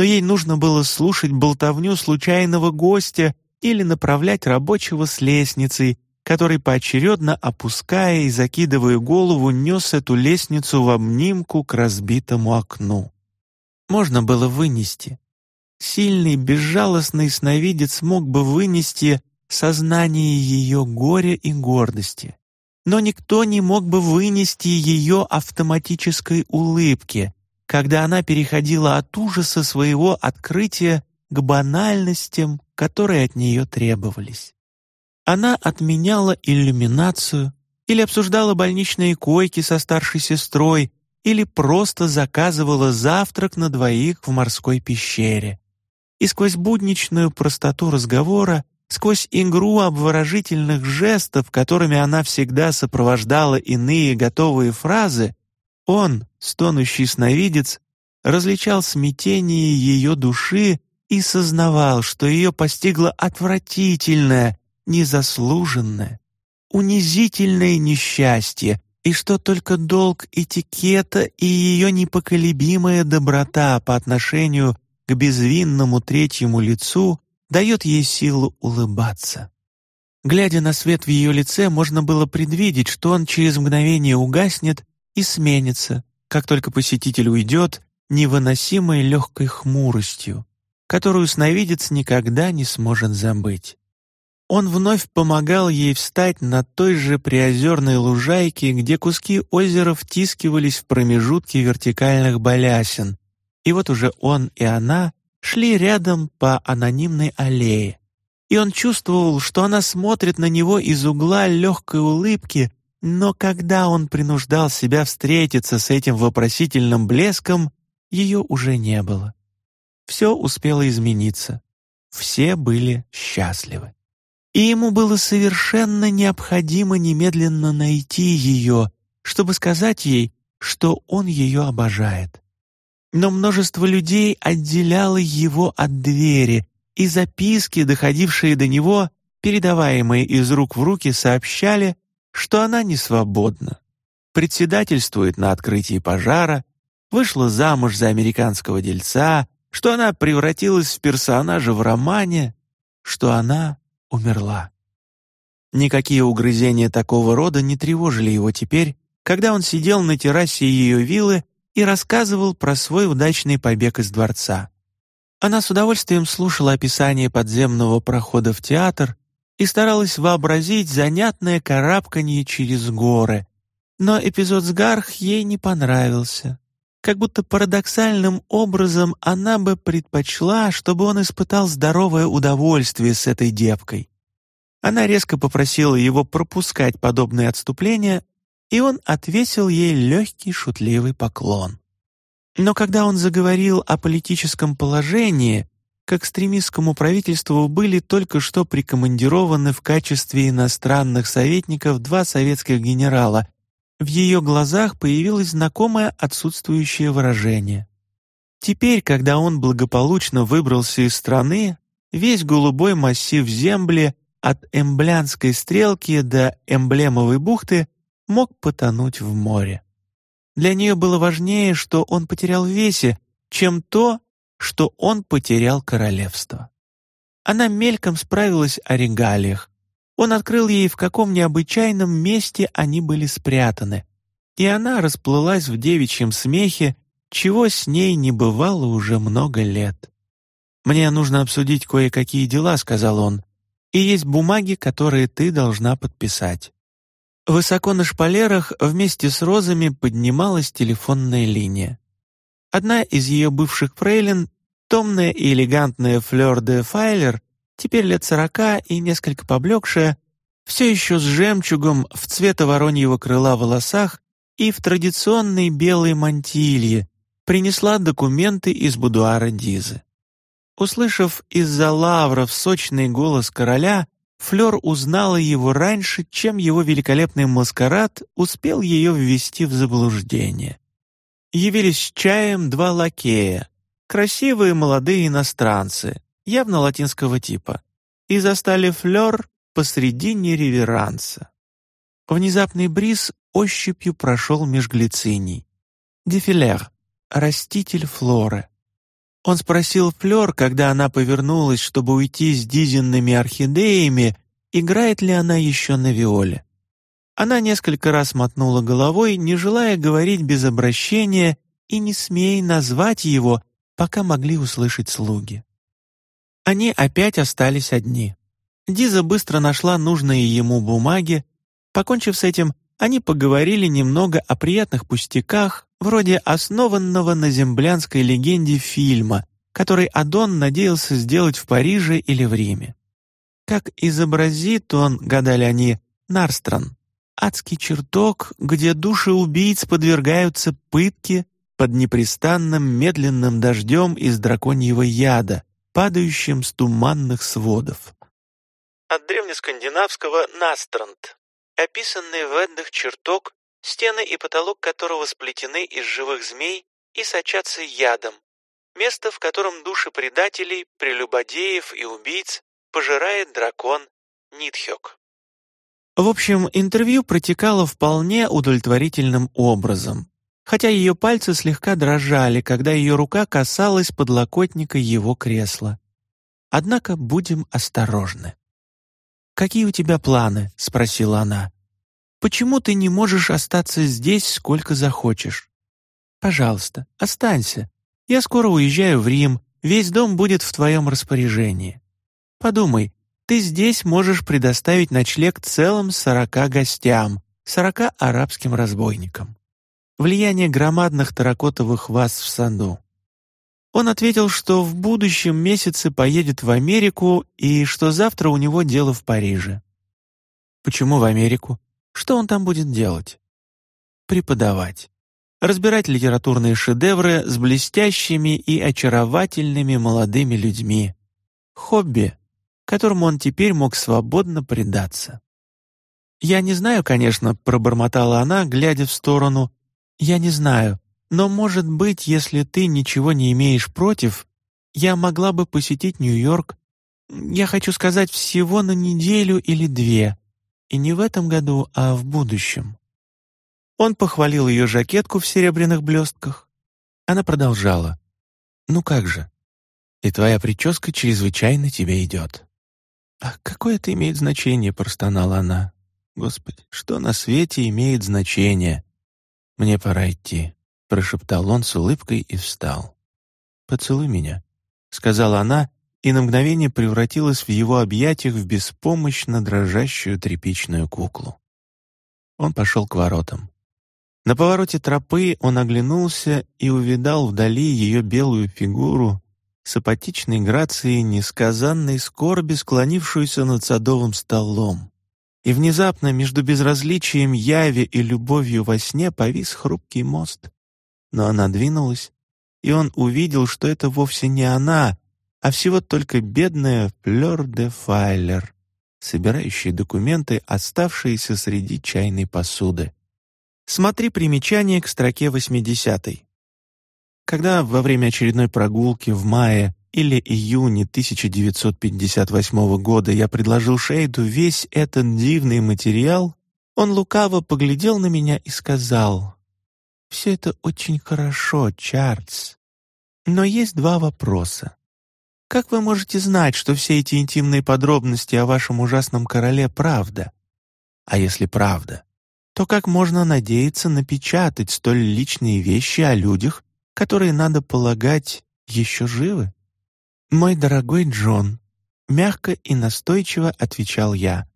но ей нужно было слушать болтовню случайного гостя или направлять рабочего с лестницей, который поочередно, опуская и закидывая голову, нес эту лестницу в обнимку к разбитому окну. Можно было вынести. Сильный, безжалостный сновидец мог бы вынести сознание ее горя и гордости. Но никто не мог бы вынести ее автоматической улыбки, когда она переходила от ужаса своего открытия к банальностям, которые от нее требовались. Она отменяла иллюминацию или обсуждала больничные койки со старшей сестрой или просто заказывала завтрак на двоих в морской пещере. И сквозь будничную простоту разговора, сквозь игру обворожительных жестов, которыми она всегда сопровождала иные готовые фразы, он, стонущий сновидец, различал смятение ее души и сознавал, что ее постигло отвратительное, незаслуженное, унизительное несчастье, и что только долг этикета и ее непоколебимая доброта по отношению к безвинному третьему лицу дает ей силу улыбаться. Глядя на свет в ее лице, можно было предвидеть, что он через мгновение угаснет и сменится, как только посетитель уйдет, невыносимой легкой хмуростью, которую сновидец никогда не сможет забыть. Он вновь помогал ей встать на той же приозерной лужайке, где куски озера втискивались в промежутки вертикальных балясин. И вот уже он и она шли рядом по анонимной аллее. И он чувствовал, что она смотрит на него из угла легкой улыбки, но когда он принуждал себя встретиться с этим вопросительным блеском, ее уже не было. Все успело измениться. Все были счастливы и ему было совершенно необходимо немедленно найти ее, чтобы сказать ей, что он ее обожает. Но множество людей отделяло его от двери, и записки, доходившие до него, передаваемые из рук в руки, сообщали, что она не свободна, председательствует на открытии пожара, вышла замуж за американского дельца, что она превратилась в персонажа в романе, что она умерла. Никакие угрызения такого рода не тревожили его теперь, когда он сидел на террасе ее виллы и рассказывал про свой удачный побег из дворца. Она с удовольствием слушала описание подземного прохода в театр и старалась вообразить занятное карабканье через горы, но эпизод с Гарх ей не понравился. Как будто парадоксальным образом она бы предпочла, чтобы он испытал здоровое удовольствие с этой девкой. Она резко попросила его пропускать подобные отступления, и он отвесил ей легкий шутливый поклон. Но когда он заговорил о политическом положении, к экстремистскому правительству были только что прикомандированы в качестве иностранных советников два советских генерала в ее глазах появилось знакомое отсутствующее выражение. Теперь, когда он благополучно выбрался из страны, весь голубой массив земли от Эмблянской стрелки до Эмблемовой бухты мог потонуть в море. Для нее было важнее, что он потерял в весе, чем то, что он потерял королевство. Она мельком справилась о регалиях, он открыл ей, в каком необычайном месте они были спрятаны, и она расплылась в девичьем смехе, чего с ней не бывало уже много лет. «Мне нужно обсудить кое-какие дела», — сказал он, «и есть бумаги, которые ты должна подписать». Высоко на шпалерах вместе с розами поднималась телефонная линия. Одна из ее бывших фрейлин, томная и элегантная Флёр де Файлер, теперь лет сорока и несколько поблекшая, все еще с жемчугом в цвета вороньего крыла волосах и в традиционной белой мантилье, принесла документы из будуара Дизы. Услышав из-за лавров сочный голос короля, Флёр узнала его раньше, чем его великолепный маскарад успел ее ввести в заблуждение. Явились с чаем два лакея, красивые молодые иностранцы, явно латинского типа, и застали Флёр посредине реверанса. Внезапный бриз ощупью прошел меж глициний. Дефилер, раститель флоры. Он спросил Флёр, когда она повернулась, чтобы уйти с дизенными орхидеями, играет ли она еще на виоле. Она несколько раз мотнула головой, не желая говорить без обращения и не смея назвать его, пока могли услышать слуги. Они опять остались одни. Диза быстро нашла нужные ему бумаги. Покончив с этим, они поговорили немного о приятных пустяках, вроде основанного на землянской легенде фильма, который Адон надеялся сделать в Париже или в Риме. Как изобразит он, гадали они, Нарстрон, адский чертог, где души убийц подвергаются пытке под непрестанным медленным дождем из драконьего яда, падающим с туманных сводов. От древнескандинавского «настрант» — описанный в Эддах чертог стены и потолок которого сплетены из живых змей и сочатся ядом, место, в котором души предателей, прелюбодеев и убийц пожирает дракон Нитхёк. В общем, интервью протекало вполне удовлетворительным образом, хотя ее пальцы слегка дрожали, когда ее рука касалась подлокотника его кресла. Однако будем осторожны. «Какие у тебя планы?» — спросила она. Почему ты не можешь остаться здесь сколько захочешь? Пожалуйста, останься. Я скоро уезжаю в Рим, весь дом будет в твоем распоряжении. Подумай, ты здесь можешь предоставить ночлег целым сорока гостям, сорока арабским разбойникам. Влияние громадных таракотовых ваз в саду. Он ответил, что в будущем месяце поедет в Америку и что завтра у него дело в Париже. Почему в Америку? Что он там будет делать? Преподавать. Разбирать литературные шедевры с блестящими и очаровательными молодыми людьми. Хобби, которому он теперь мог свободно предаться. «Я не знаю, конечно», — пробормотала она, глядя в сторону. «Я не знаю, но, может быть, если ты ничего не имеешь против, я могла бы посетить Нью-Йорк. Я хочу сказать, всего на неделю или две. И не в этом году, а в будущем. Он похвалил ее жакетку в серебряных блестках. Она продолжала. «Ну как же? И твоя прическа чрезвычайно тебе идет». «А какое это имеет значение?» — простонала она. «Господи, что на свете имеет значение?» «Мне пора идти», — прошептал он с улыбкой и встал. «Поцелуй меня», — сказала она и на мгновение превратилась в его объятиях в беспомощно дрожащую тряпичную куклу. Он пошел к воротам. На повороте тропы он оглянулся и увидал вдали ее белую фигуру с апатичной грацией несказанной скорби, склонившуюся над садовым столом. И внезапно между безразличием яви и любовью во сне повис хрупкий мост. Но она двинулась, и он увидел, что это вовсе не она, а всего только бедная Флёр де Файлер, собирающая документы, оставшиеся среди чайной посуды. Смотри примечание к строке 80 -й. Когда во время очередной прогулки в мае или июне 1958 года я предложил Шейду весь этот дивный материал, он лукаво поглядел на меня и сказал, «Все это очень хорошо, Чарльз, но есть два вопроса. Как вы можете знать, что все эти интимные подробности о вашем ужасном короле правда? А если правда, то как можно надеяться напечатать столь личные вещи о людях, которые, надо полагать, еще живы? Мой дорогой Джон, мягко и настойчиво отвечал я,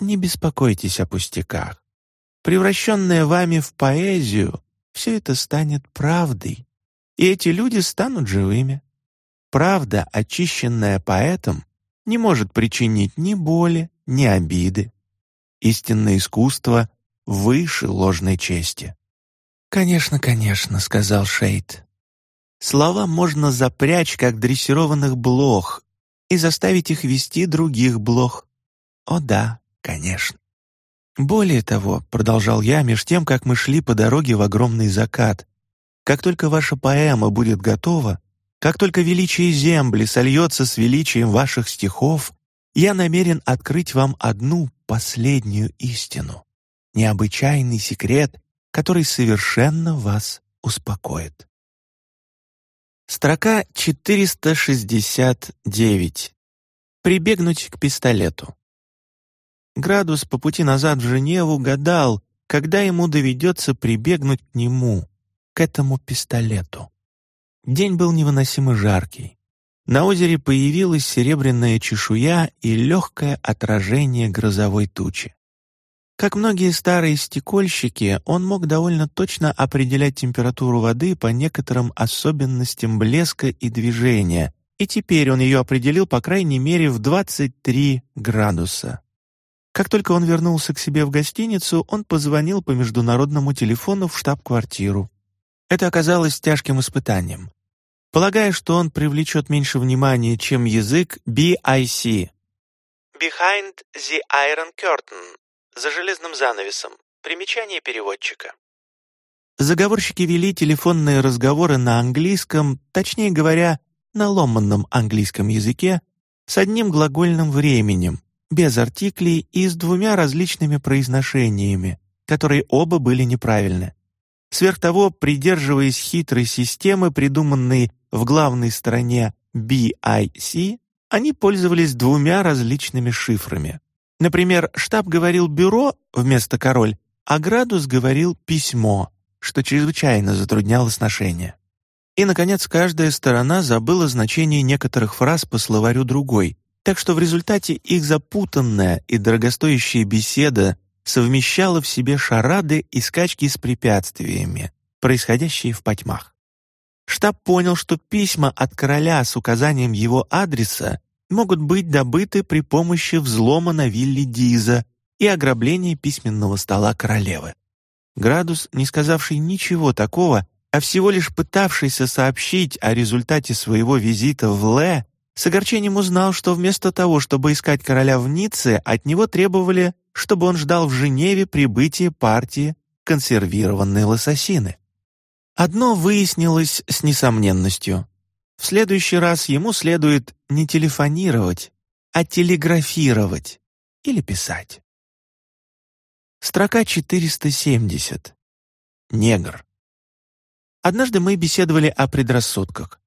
не беспокойтесь о пустяках. Превращенное вами в поэзию, все это станет правдой, и эти люди станут живыми. Правда, очищенная поэтом, не может причинить ни боли, ни обиды. Истинное искусство выше ложной чести. «Конечно, конечно», — сказал Шейд. Слова можно запрячь, как дрессированных блох, и заставить их вести других блох. О да, конечно. Более того, продолжал я меж тем, как мы шли по дороге в огромный закат, как только ваша поэма будет готова, как только величие земли сольется с величием ваших стихов, я намерен открыть вам одну последнюю истину, необычайный секрет, который совершенно вас успокоит. Строка 469. Прибегнуть к пистолету. Градус по пути назад в Женеву гадал, когда ему доведется прибегнуть к нему, к этому пистолету. День был невыносимо жаркий. На озере появилась серебряная чешуя и легкое отражение грозовой тучи. Как многие старые стекольщики, он мог довольно точно определять температуру воды по некоторым особенностям блеска и движения, и теперь он ее определил по крайней мере в 23 градуса. Как только он вернулся к себе в гостиницу, он позвонил по международному телефону в штаб-квартиру. Это оказалось тяжким испытанием. Полагая, что он привлечет меньше внимания, чем язык BIC. Behind the Iron Curtain за железным занавесом. Примечание переводчика. Заговорщики вели телефонные разговоры на английском, точнее говоря, на ломанном английском языке, с одним глагольным временем, без артиклей и с двумя различными произношениями, которые оба были неправильны. Сверх того, придерживаясь хитрой системы, придуманной в главной стороне BIC, они пользовались двумя различными шифрами. Например, штаб говорил «бюро» вместо «король», а Градус говорил «письмо», что чрезвычайно затрудняло сношение. И, наконец, каждая сторона забыла значение некоторых фраз по словарю другой, так что в результате их запутанная и дорогостоящая беседа совмещала в себе шарады и скачки с препятствиями, происходящие в потьмах. Штаб понял, что письма от короля с указанием его адреса могут быть добыты при помощи взлома на вилле Диза и ограбления письменного стола королевы. Градус, не сказавший ничего такого, а всего лишь пытавшийся сообщить о результате своего визита в Ле, с огорчением узнал, что вместо того, чтобы искать короля в Ницце, от него требовали, чтобы он ждал в Женеве прибытия партии консервированной лососины. Одно выяснилось с несомненностью. В следующий раз ему следует не телефонировать, а телеграфировать или писать. Строка 470. Негр. Однажды мы беседовали о предрассудках.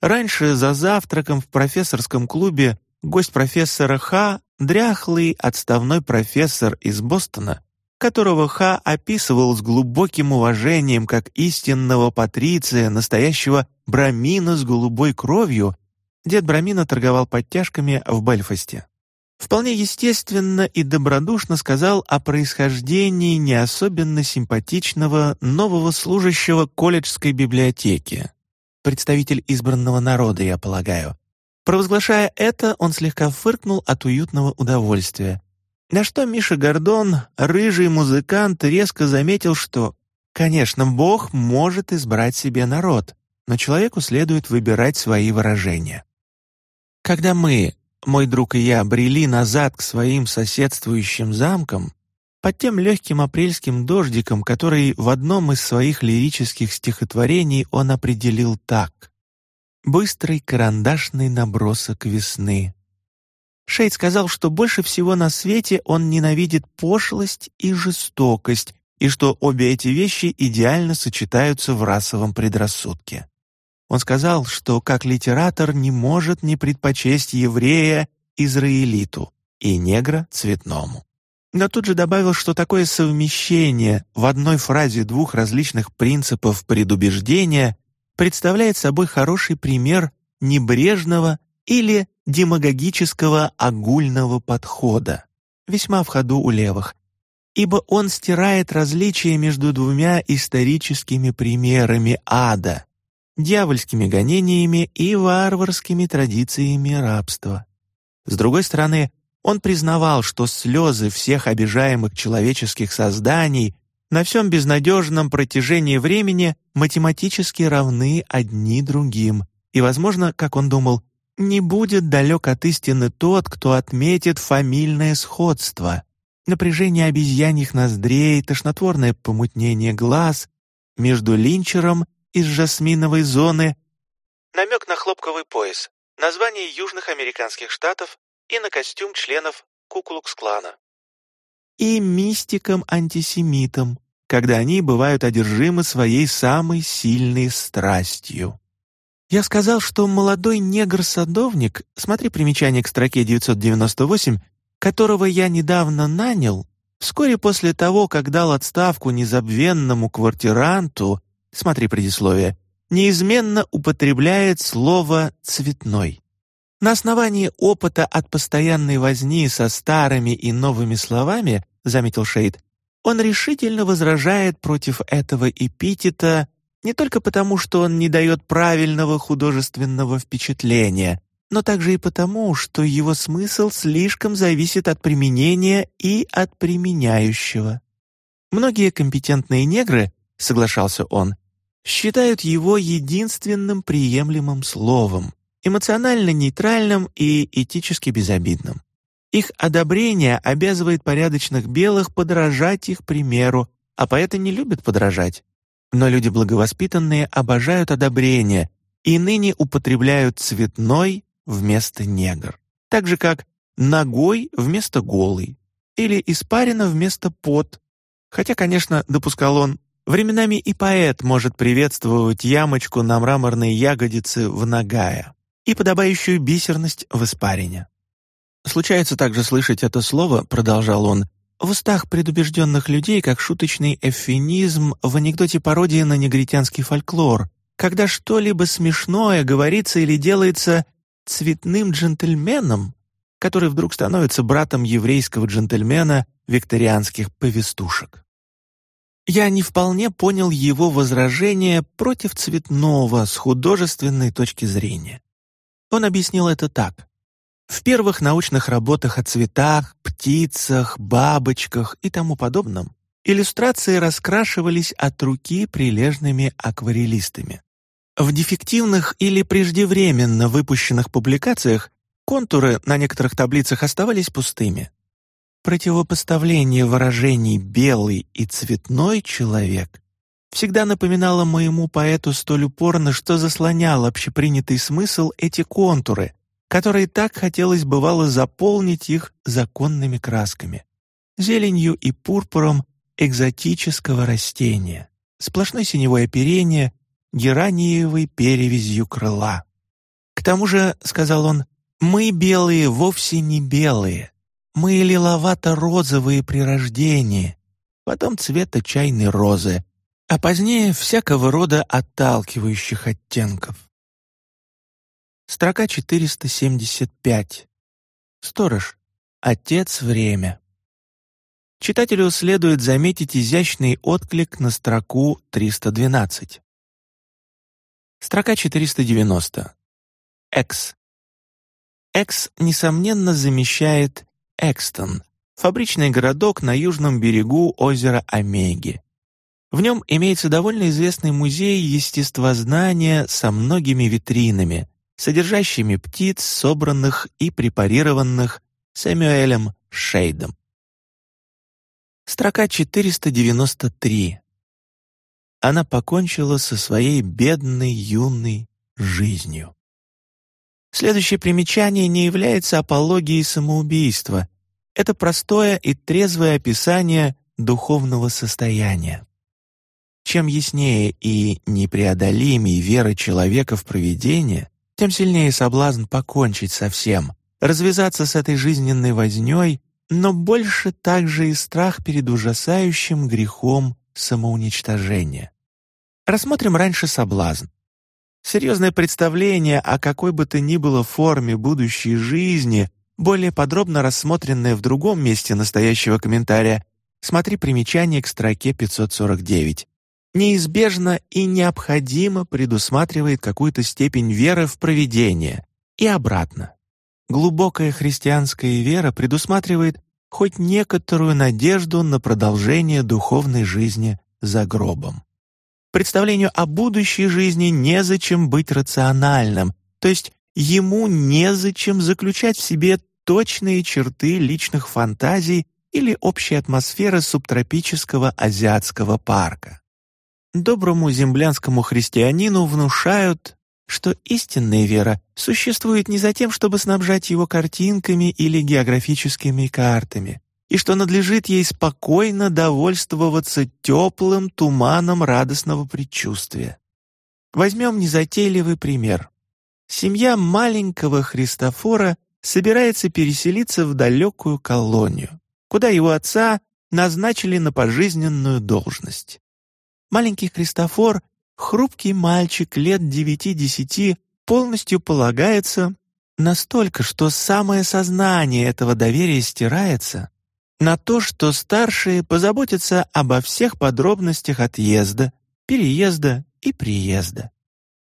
Раньше за завтраком в профессорском клубе гость профессора Ха, дряхлый отставной профессор из Бостона, которого Ха описывал с глубоким уважением как истинного патриция, настоящего брамина с голубой кровью, дед Брамина торговал подтяжками в Бельфасте. Вполне естественно и добродушно сказал о происхождении не особенно симпатичного нового служащего колледжской библиотеки. Представитель избранного народа, я полагаю. Провозглашая это, он слегка фыркнул от уютного удовольствия. На что Миша Гордон, рыжий музыкант, резко заметил, что, конечно, Бог может избрать себе народ, но человеку следует выбирать свои выражения. Когда мы, мой друг и я, брели назад к своим соседствующим замкам, под тем легким апрельским дождиком, который в одном из своих лирических стихотворений он определил так «Быстрый карандашный набросок весны». Шейд сказал, что больше всего на свете он ненавидит пошлость и жестокость, и что обе эти вещи идеально сочетаются в расовом предрассудке. Он сказал, что как литератор не может не предпочесть еврея израилиту и негра цветному. Но тут же добавил, что такое совмещение в одной фразе двух различных принципов предубеждения представляет собой хороший пример небрежного или демагогического огульного подхода, весьма в ходу у левых, ибо он стирает различия между двумя историческими примерами ада, дьявольскими гонениями и варварскими традициями рабства. С другой стороны, он признавал, что слезы всех обижаемых человеческих созданий на всем безнадежном протяжении времени математически равны одни другим, и, возможно, как он думал, не будет далек от истины тот, кто отметит фамильное сходство, напряжение обезьяньих ноздрей, тошнотворное помутнение глаз между линчером из жасминовой зоны, намек на хлопковый пояс, название южных американских штатов и на костюм членов Куклукс-клана. И мистикам-антисемитам, когда они бывают одержимы своей самой сильной страстью. Я сказал, что молодой негр-садовник, смотри примечание к строке 998, которого я недавно нанял, вскоре после того, как дал отставку незабвенному квартиранту, смотри предисловие, неизменно употребляет слово «цветной». На основании опыта от постоянной возни со старыми и новыми словами, заметил Шейд, он решительно возражает против этого эпитета не только потому, что он не дает правильного художественного впечатления, но также и потому, что его смысл слишком зависит от применения и от применяющего. Многие компетентные негры, соглашался он, считают его единственным приемлемым словом, эмоционально нейтральным и этически безобидным. Их одобрение обязывает порядочных белых подражать их примеру, а поэты не любят подражать. Но люди благовоспитанные обожают одобрение и ныне употребляют цветной вместо негр, так же как ногой вместо голый или испарина вместо пот. Хотя, конечно, допускал он, временами и поэт может приветствовать ямочку на мраморной ягодице в нагая и подобающую бисерность в испарине. Случается также слышать это слово, продолжал он, в устах предубежденных людей как шуточный эвфемизм в анекдоте пародии на негритянский фольклор, когда что-либо смешное говорится или делается цветным джентльменом, который вдруг становится братом еврейского джентльмена викторианских повестушек. Я не вполне понял его возражение против цветного с художественной точки зрения. Он объяснил это так. В первых научных работах о цветах, птицах, бабочках и тому подобном иллюстрации раскрашивались от руки прилежными акварелистами. В дефективных или преждевременно выпущенных публикациях контуры на некоторых таблицах оставались пустыми. Противопоставление выражений «белый» и «цветной человек» всегда напоминало моему поэту столь упорно, что заслонял общепринятый смысл эти контуры, которые так хотелось бывало заполнить их законными красками, зеленью и пурпуром экзотического растения, сплошной синевое оперение, гераниевой перевязью крыла. «К тому же, — сказал он, — мы белые вовсе не белые, мы лиловато-розовые при рождении, потом цвета чайной розы, а позднее всякого рода отталкивающих оттенков. Строка 475. Сторож. Отец время. Читателю следует заметить изящный отклик на строку 312. Строка 490. Экс. Экс, несомненно, замещает Экстон, фабричный городок на южном берегу озера Омеги. В нем имеется довольно известный музей естествознания со многими витринами, содержащими птиц, собранных и препарированных Сэмюэлем Шейдом. Строка 493. Она покончила со своей бедной юной жизнью. Следующее примечание не является апологией самоубийства. Это простое и трезвое описание духовного состояния. Чем яснее и непреодолимее вера человека в провидение, тем сильнее соблазн покончить со всем, развязаться с этой жизненной вознёй, но больше также и страх перед ужасающим грехом самоуничтожения. Рассмотрим раньше соблазн. Серьезное представление о какой бы то ни было форме будущей жизни, более подробно рассмотренное в другом месте настоящего комментария, смотри примечание к строке 549 неизбежно и необходимо предусматривает какую-то степень веры в провидение и обратно. Глубокая христианская вера предусматривает хоть некоторую надежду на продолжение духовной жизни за гробом. Представлению о будущей жизни незачем быть рациональным, то есть ему незачем заключать в себе точные черты личных фантазий или общей атмосферы субтропического азиатского парка. Доброму землянскому христианину внушают, что истинная вера существует не за тем, чтобы снабжать его картинками или географическими картами, и что надлежит ей спокойно довольствоваться теплым туманом радостного предчувствия. Возьмем незатейливый пример. Семья маленького Христофора собирается переселиться в далекую колонию, куда его отца назначили на пожизненную должность. Маленький Христофор хрупкий мальчик лет девяти-десяти полностью полагается настолько, что самое сознание этого доверия стирается, на то, что старшие позаботятся обо всех подробностях отъезда, переезда и приезда.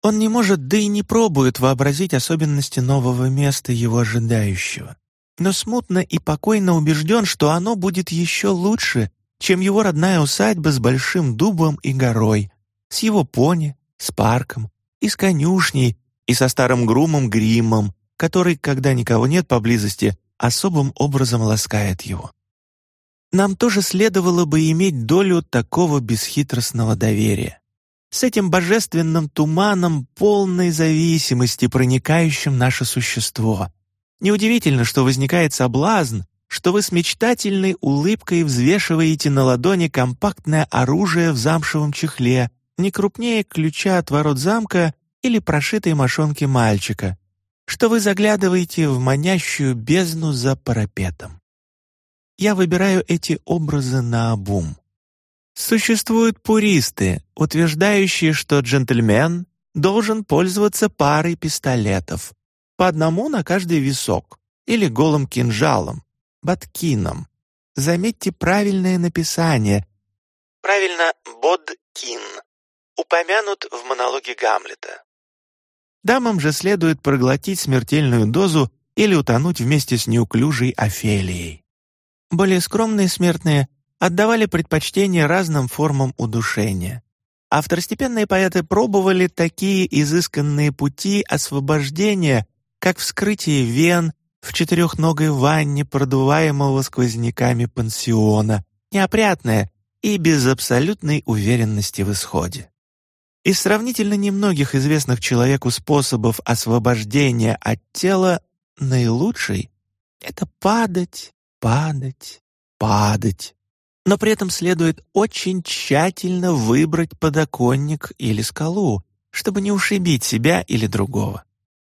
Он не может, да и не пробует вообразить особенности нового места его ожидающего, но смутно и покойно убежден, что оно будет еще лучше, чем его родная усадьба с большим дубом и горой, с его пони, с парком, и с конюшней, и со старым грумом Гримом, который, когда никого нет поблизости, особым образом ласкает его. Нам тоже следовало бы иметь долю такого бесхитростного доверия. С этим божественным туманом полной зависимости, проникающим наше существо. Неудивительно, что возникает соблазн, что вы с мечтательной улыбкой взвешиваете на ладони компактное оружие в замшевом чехле, не крупнее ключа от ворот замка или прошитой мошонки мальчика, что вы заглядываете в манящую бездну за парапетом. Я выбираю эти образы на обум. Существуют пуристы, утверждающие, что джентльмен должен пользоваться парой пистолетов, по одному на каждый висок, или голым кинжалом, Баткином. Заметьте правильное написание. Правильно, Бодкин упомянут в монологе Гамлета. Дамам же следует проглотить смертельную дозу или утонуть вместе с неуклюжей Офелией. Более скромные смертные отдавали предпочтение разным формам удушения, а второстепенные поэты пробовали такие изысканные пути освобождения, как вскрытие вен в четырехногой ванне, продуваемого сквозняками пансиона, неопрятное и без абсолютной уверенности в исходе. Из сравнительно немногих известных человеку способов освобождения от тела наилучший — это падать, падать, падать. Но при этом следует очень тщательно выбрать подоконник или скалу, чтобы не ушибить себя или другого.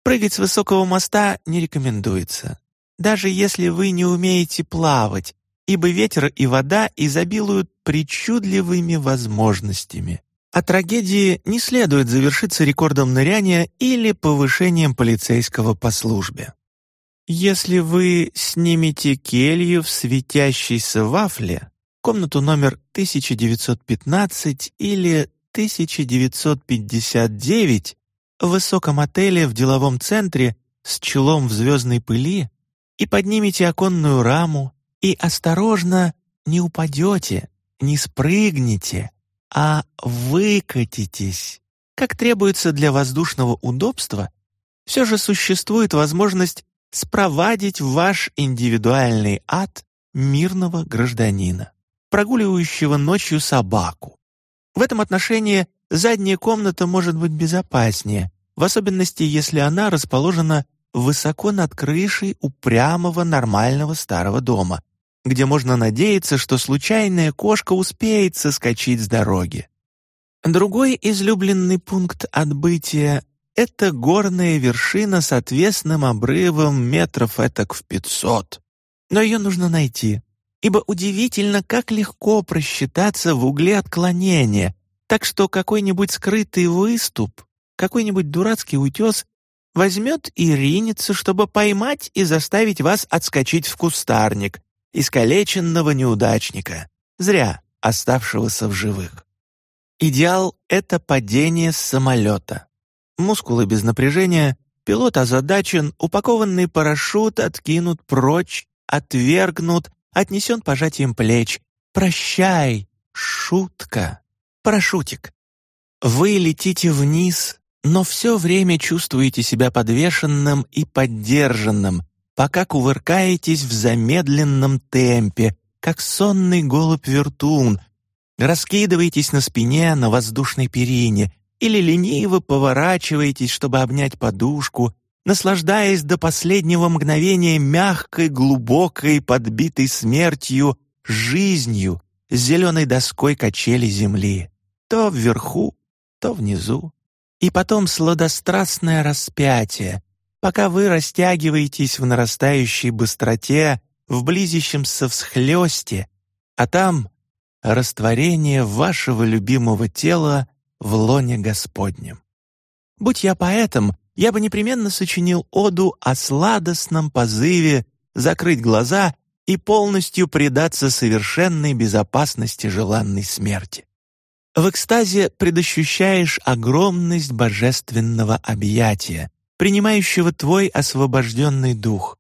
Прыгать с высокого моста не рекомендуется, даже если вы не умеете плавать, ибо ветер и вода изобилуют причудливыми возможностями а трагедии не следует завершиться рекордом ныряния или повышением полицейского по службе. Если вы снимете келью в светящейся вафле, комнату номер 1915 или 1959 в высоком отеле в деловом центре с челом в звездной пыли и поднимете оконную раму и осторожно не упадете, не спрыгнете, а выкатитесь, как требуется для воздушного удобства, все же существует возможность спровадить ваш индивидуальный ад мирного гражданина, прогуливающего ночью собаку. В этом отношении задняя комната может быть безопаснее, в особенности если она расположена высоко над крышей упрямого нормального старого дома, где можно надеяться, что случайная кошка успеет соскочить с дороги. Другой излюбленный пункт отбытия — это горная вершина с отвесным обрывом метров этак в пятьсот. Но ее нужно найти, ибо удивительно, как легко просчитаться в угле отклонения, так что какой-нибудь скрытый выступ, какой-нибудь дурацкий утес возьмет и ринется, чтобы поймать и заставить вас отскочить в кустарник, искалеченного неудачника, зря оставшегося в живых. Идеал — это падение с самолета. Мускулы без напряжения, пилот озадачен, упакованный парашют откинут прочь, отвергнут, отнесен пожатием плеч. «Прощай, шутка, парашютик». Вы летите вниз, но все время чувствуете себя подвешенным и поддержанным, пока кувыркаетесь в замедленном темпе, как сонный голубь-вертун, раскидываетесь на спине на воздушной перине или лениво поворачиваетесь, чтобы обнять подушку, наслаждаясь до последнего мгновения мягкой, глубокой, подбитой смертью, жизнью, зеленой доской качели земли, то вверху, то внизу. И потом сладострастное распятие, пока вы растягиваетесь в нарастающей быстроте, в близящемся всхлёсте, а там растворение вашего любимого тела в лоне Господнем. Будь я поэтом, я бы непременно сочинил оду о сладостном позыве закрыть глаза и полностью предаться совершенной безопасности желанной смерти. В экстазе предощущаешь огромность божественного объятия, принимающего твой освобожденный дух,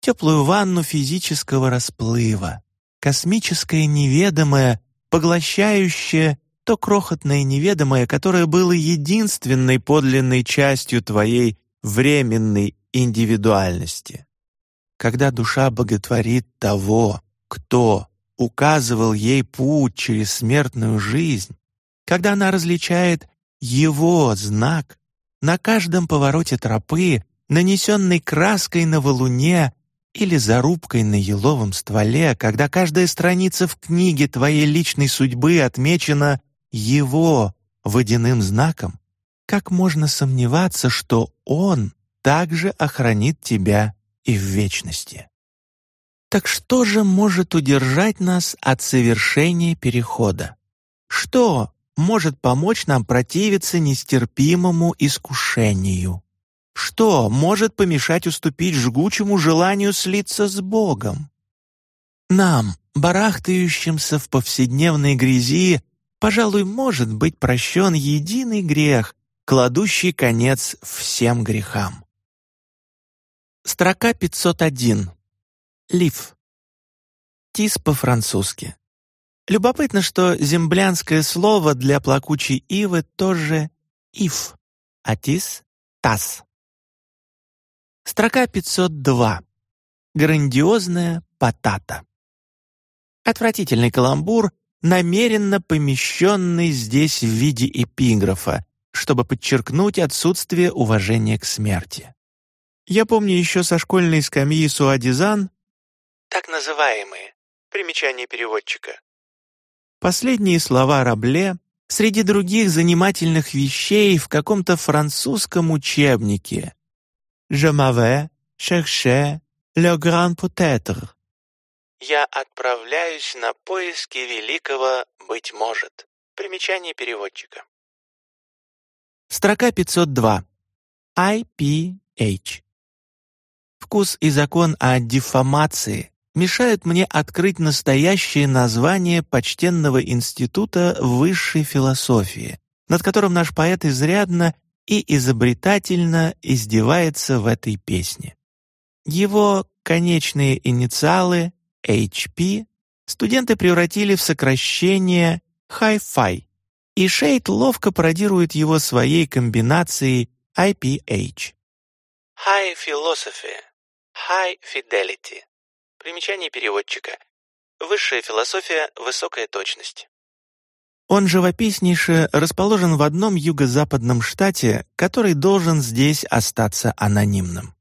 теплую ванну физического расплыва, космическое неведомое, поглощающее то крохотное неведомое, которое было единственной подлинной частью твоей временной индивидуальности. Когда душа боготворит того, кто указывал ей путь через смертную жизнь, когда она различает его знак на каждом повороте тропы, нанесенной краской на валуне или зарубкой на еловом стволе, когда каждая страница в книге твоей личной судьбы отмечена его водяным знаком, как можно сомневаться, что он также охранит тебя и в вечности? Так что же может удержать нас от совершения перехода? Что может помочь нам противиться нестерпимому искушению? Что может помешать уступить жгучему желанию слиться с Богом? Нам, барахтающимся в повседневной грязи, пожалуй, может быть прощен единый грех, кладущий конец всем грехам. Строка 501. Лив. Тис по-французски. Любопытно, что землянское слово для плакучей ивы тоже «ив», а тис — «тас». Строка 502. Грандиозная потата. Отвратительный каламбур, намеренно помещенный здесь в виде эпиграфа, чтобы подчеркнуть отсутствие уважения к смерти. Я помню еще со школьной скамьи Суадизан так называемые, примечание переводчика. Последние слова Рабле среди других занимательных вещей в каком-то французском учебнике. «Je m'avais cherché le grand peut-être», «Я отправляюсь на поиски великого, быть может». Примечание переводчика. Строка 502. IPH. Вкус и закон о дефамации мешают мне открыть настоящее название почтенного института высшей философии, над которым наш поэт изрядно и изобретательно издевается в этой песне. Его конечные инициалы HP студенты превратили в сокращение Hi-Fi, и Шейд ловко пародирует его своей комбинацией IPH. High Philosophy, High Fidelity. Примечание переводчика. Высшая философия, высокая точность. Он живописнейше расположен в одном юго-западном штате, который должен здесь остаться анонимным.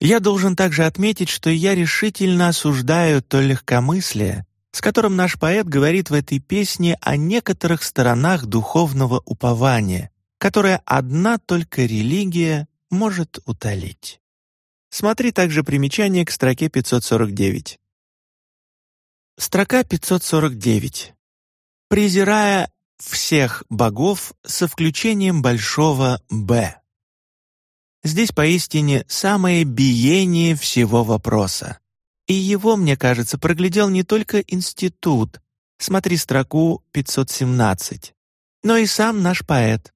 Я должен также отметить, что я решительно осуждаю то легкомыслие, с которым наш поэт говорит в этой песне о некоторых сторонах духовного упования, которое одна только религия может утолить. Смотри также примечание к строке 549. Строка 549. «Презирая всех богов со включением большого «Б». Здесь поистине самое биение всего вопроса. И его, мне кажется, проглядел не только институт, смотри строку 517, но и сам наш поэт.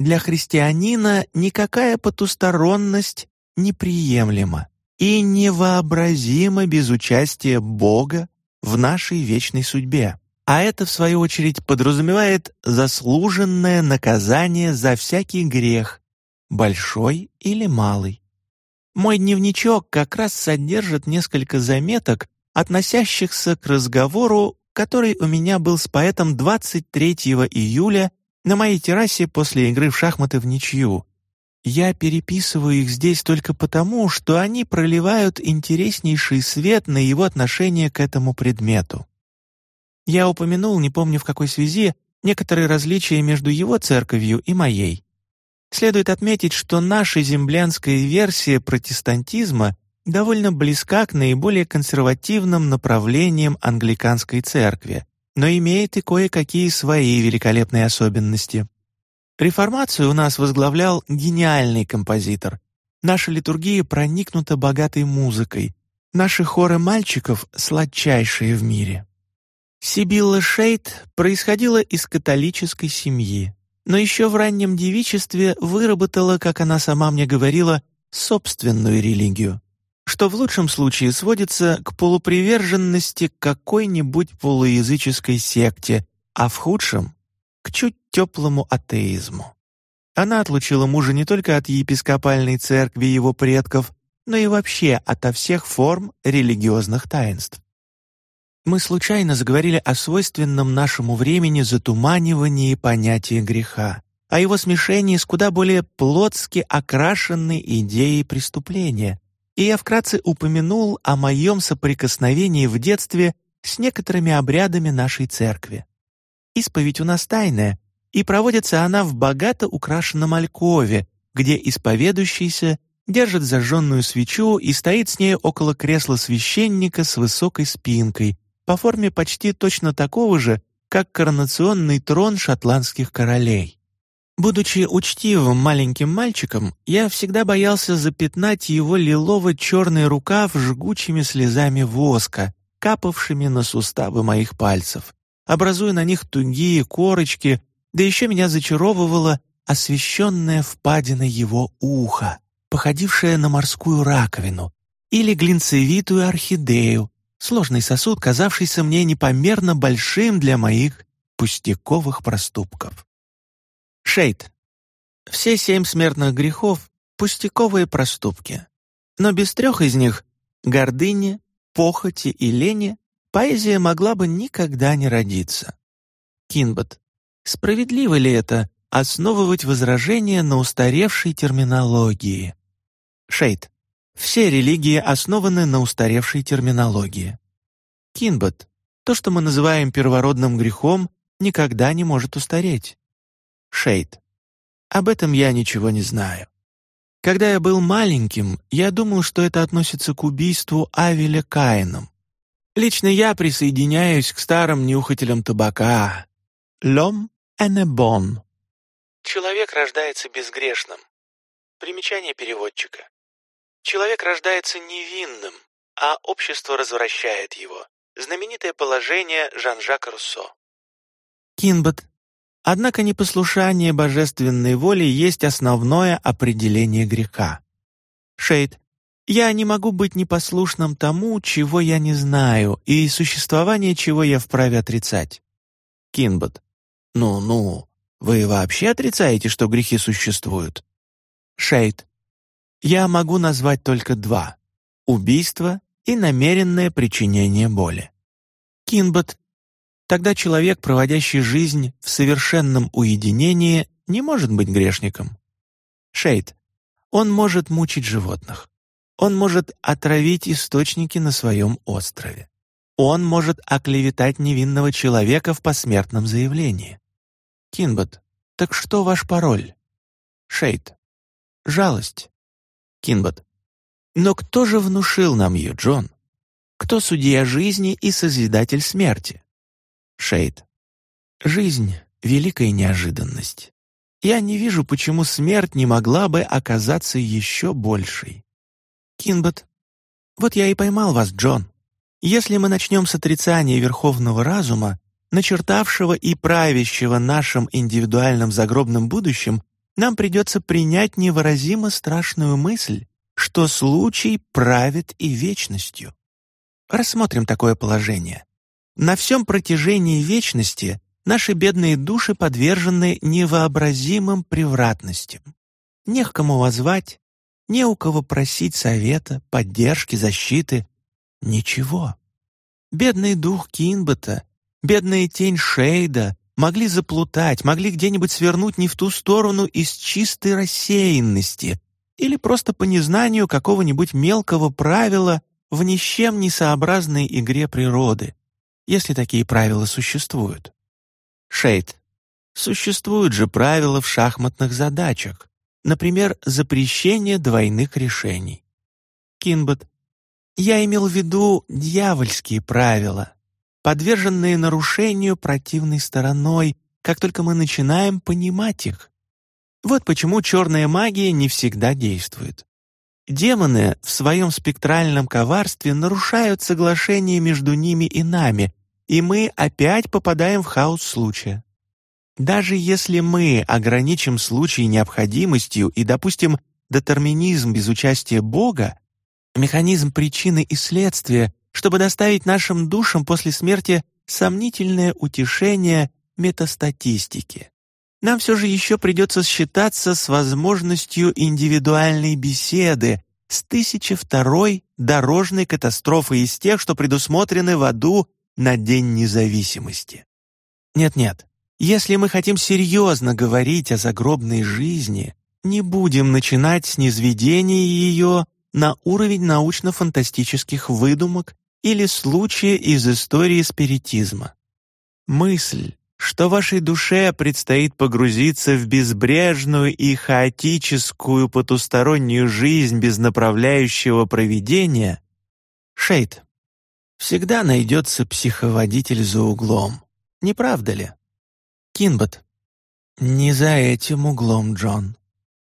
Для христианина никакая потусторонность неприемлема. и невообразимо без участия Бога в нашей вечной судьбе. А это, в свою очередь, подразумевает заслуженное наказание за всякий грех, большой или малый. Мой дневничок как раз содержит несколько заметок, относящихся к разговору, который у меня был с поэтом 23 июля на моей террасе после игры в шахматы в ничью. Я переписываю их здесь только потому, что они проливают интереснейший свет на его отношение к этому предмету. Я упомянул, не помню в какой связи, некоторые различия между его церковью и моей. Следует отметить, что наша землянская версия протестантизма довольно близка к наиболее консервативным направлениям англиканской церкви, но имеет и кое-какие свои великолепные особенности. Реформацию у нас возглавлял гениальный композитор. Наша литургия проникнута богатой музыкой. Наши хоры мальчиков сладчайшие в мире. Сибилла Шейд происходила из католической семьи но еще в раннем девичестве выработала, как она сама мне говорила, собственную религию, что в лучшем случае сводится к полуприверженности какой-нибудь полуязыческой секте, а в худшем — к чуть теплому атеизму. Она отлучила мужа не только от епископальной церкви его предков, но и вообще ото всех форм религиозных таинств. Мы случайно заговорили о свойственном нашему времени затуманивании понятия греха, о его смешении с куда более плотски окрашенной идеей преступления, и я вкратце упомянул о моем соприкосновении в детстве с некоторыми обрядами нашей церкви. Исповедь у нас тайная, и проводится она в богато украшенном алькове, где исповедующийся держит зажженную свечу и стоит с ней около кресла священника с высокой спинкой, по форме почти точно такого же, как коронационный трон шотландских королей. Будучи учтивым маленьким мальчиком, я всегда боялся запятнать его лилово-черный рукав жгучими слезами воска, капавшими на суставы моих пальцев, образуя на них тугие корочки, да еще меня зачаровывала освещенная впадина его уха, походившая на морскую раковину, или глинцевитую орхидею, сложный сосуд, казавшийся мне непомерно большим для моих пустяковых проступков. Шейд. Все семь смертных грехов — пустяковые проступки. Но без трех из них — гордыни, похоти и лени — поэзия могла бы никогда не родиться. Кинбот. Справедливо ли это — основывать возражения на устаревшей терминологии? Шейд. Все религии основаны на устаревшей терминологии. Кинбот, то, что мы называем первородным грехом, никогда не может устареть. Шейд. Об этом я ничего не знаю. Когда я был маленьким, я думал, что это относится к убийству Авеля Каином. Лично я присоединяюсь к старым нюхателям табака. Лом энебон. Человек рождается безгрешным. Примечание переводчика. Человек рождается невинным, а общество развращает его. Знаменитое положение Жан-Жака Руссо. Кинбот. Однако непослушание божественной воли есть основное определение греха. Шейд. Я не могу быть непослушным тому, чего я не знаю, и существование чего я вправе отрицать. Кинбот. Ну-ну, вы вообще отрицаете, что грехи существуют? Шейд. Я могу назвать только два — убийство и намеренное причинение боли. Кинбот. Тогда человек, проводящий жизнь в совершенном уединении, не может быть грешником. Шейд. Он может мучить животных. Он может отравить источники на своем острове. Он может оклеветать невинного человека в посмертном заявлении. Кинбот. Так что ваш пароль? Шейд. Жалость. Кинбот. Но кто же внушил нам ее, Джон? Кто судья жизни и созидатель смерти? Шейд. Жизнь — великая неожиданность. Я не вижу, почему смерть не могла бы оказаться еще большей. Кинбот. Вот я и поймал вас, Джон. Если мы начнем с отрицания верховного разума, начертавшего и правящего нашим индивидуальным загробным будущим, нам придется принять невыразимо страшную мысль, что случай правит и вечностью. Рассмотрим такое положение. На всем протяжении вечности наши бедные души подвержены невообразимым превратностям. Не к кому возвать, не у кого просить совета, поддержки, защиты. Ничего. Бедный дух Кинбета, бедная тень Шейда могли заплутать, могли где-нибудь свернуть не в ту сторону из чистой рассеянности или просто по незнанию какого-нибудь мелкого правила в ни с чем не игре природы, если такие правила существуют. Шейд. Существуют же правила в шахматных задачах, например, запрещение двойных решений. Кинбот. Я имел в виду дьявольские правила, подверженные нарушению противной стороной, как только мы начинаем понимать их. Вот почему черная магия не всегда действует. Демоны в своем спектральном коварстве нарушают соглашение между ними и нами, и мы опять попадаем в хаос случая. Даже если мы ограничим случай необходимостью и допустим детерминизм без участия Бога, механизм причины и следствия, чтобы доставить нашим душам после смерти сомнительное утешение метастатистики. Нам все же еще придется считаться с возможностью индивидуальной беседы с 1002 дорожной катастрофой из тех, что предусмотрены в аду на День независимости. Нет-нет, если мы хотим серьезно говорить о загробной жизни, не будем начинать с низведения ее на уровень научно-фантастических выдумок или случая из истории спиритизма. Мысль, что вашей душе предстоит погрузиться в безбрежную и хаотическую потустороннюю жизнь без направляющего провидения, Шейд, всегда найдется психоводитель за углом, не правда ли? Кинбот. Не за этим углом, Джон.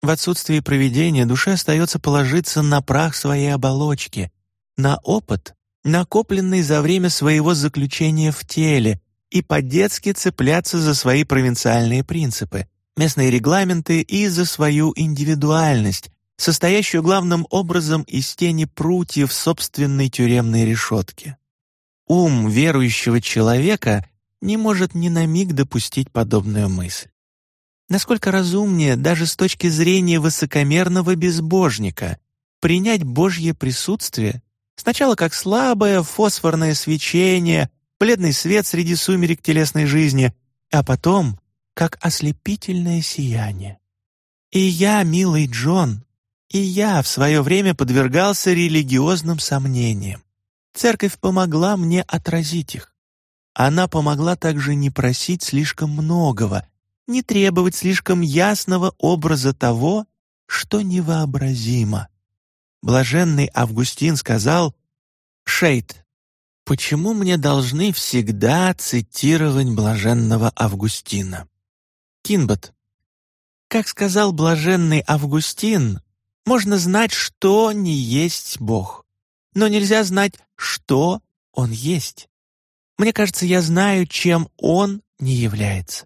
В отсутствии проведения душе остается положиться на прах своей оболочки, на опыт, накопленный за время своего заключения в теле, и по-детски цепляться за свои провинциальные принципы, местные регламенты и за свою индивидуальность, состоящую главным образом из тени прутьев собственной тюремной решетки. Ум верующего человека не может ни на миг допустить подобную мысль. Насколько разумнее даже с точки зрения высокомерного безбожника принять Божье присутствие сначала как слабое фосфорное свечение, бледный свет среди сумерек телесной жизни, а потом как ослепительное сияние. И я, милый Джон, и я в свое время подвергался религиозным сомнениям. Церковь помогла мне отразить их. Она помогла также не просить слишком многого, не требовать слишком ясного образа того, что невообразимо. Блаженный Августин сказал, «Шейд, почему мне должны всегда цитировать блаженного Августина?» Кинбот, как сказал блаженный Августин, можно знать, что не есть Бог, но нельзя знать, что Он есть. Мне кажется, я знаю, чем Он не является.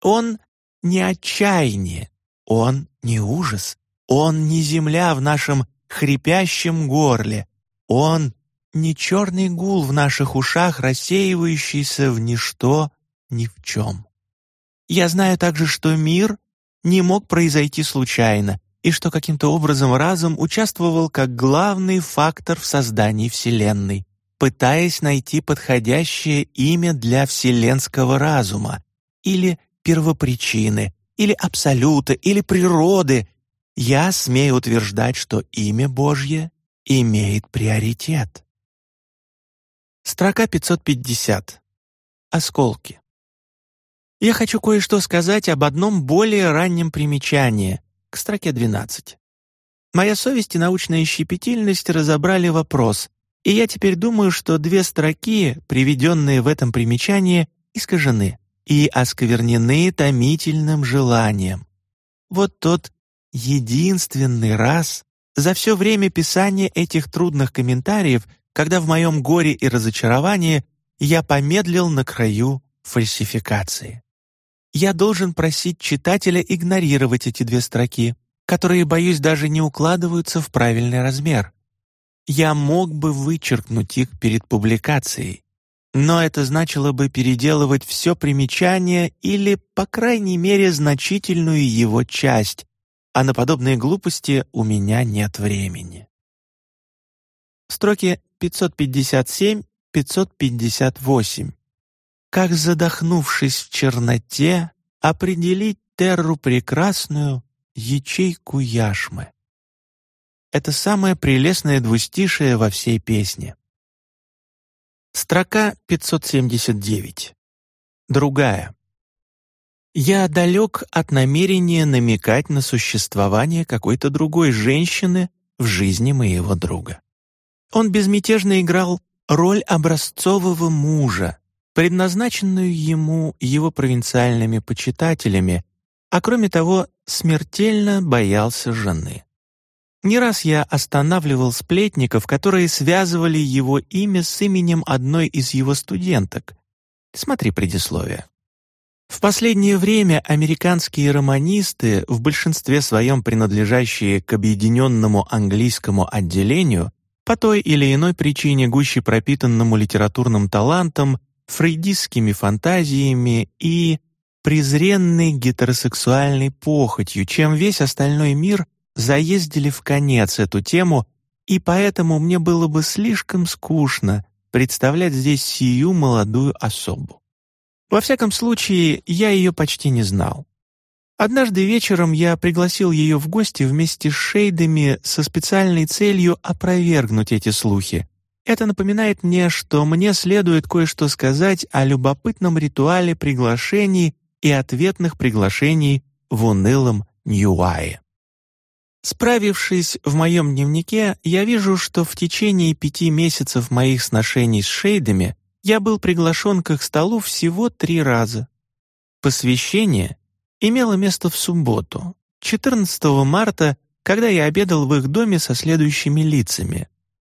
Он не отчаяние, он не ужас, он не земля в нашем хрипящем горле, он не черный гул в наших ушах, рассеивающийся в ничто, ни в чем. Я знаю также, что мир не мог произойти случайно, и что каким-то образом разум участвовал как главный фактор в создании Вселенной, пытаясь найти подходящее имя для вселенского разума или первопричины, или абсолюта, или природы, я смею утверждать, что имя Божье имеет приоритет. Строка 550. Осколки. Я хочу кое-что сказать об одном более раннем примечании, к строке 12. Моя совесть и научная щепетильность разобрали вопрос, и я теперь думаю, что две строки, приведенные в этом примечании, искажены и осквернены томительным желанием. Вот тот единственный раз за все время писания этих трудных комментариев, когда в моем горе и разочаровании я помедлил на краю фальсификации. Я должен просить читателя игнорировать эти две строки, которые, боюсь, даже не укладываются в правильный размер. Я мог бы вычеркнуть их перед публикацией, но это значило бы переделывать все примечание или, по крайней мере, значительную его часть, а на подобные глупости у меня нет времени. Строки 557-558. Как задохнувшись в черноте, определить терру прекрасную, ячейку яшмы. Это самое прелестное двустишее во всей песне. Строка 579. Другая. Я далек от намерения намекать на существование какой-то другой женщины в жизни моего друга. Он безмятежно играл роль образцового мужа, предназначенную ему его провинциальными почитателями, а кроме того, смертельно боялся жены. Не раз я останавливал сплетников, которые связывали его имя с именем одной из его студенток. Смотри предисловие. В последнее время американские романисты, в большинстве своем принадлежащие к объединенному английскому отделению, по той или иной причине гуще пропитанному литературным талантом, фрейдистскими фантазиями и презренной гетеросексуальной похотью, чем весь остальной мир заездили в конец эту тему, и поэтому мне было бы слишком скучно представлять здесь сию молодую особу. Во всяком случае, я ее почти не знал. Однажды вечером я пригласил ее в гости вместе с Шейдами со специальной целью опровергнуть эти слухи. Это напоминает мне, что мне следует кое-что сказать о любопытном ритуале приглашений и ответных приглашений в унылом Ньюае. Справившись в моем дневнике, я вижу, что в течение пяти месяцев моих сношений с шейдами я был приглашен к их столу всего три раза. Посвящение имело место в субботу, 14 марта, когда я обедал в их доме со следующими лицами.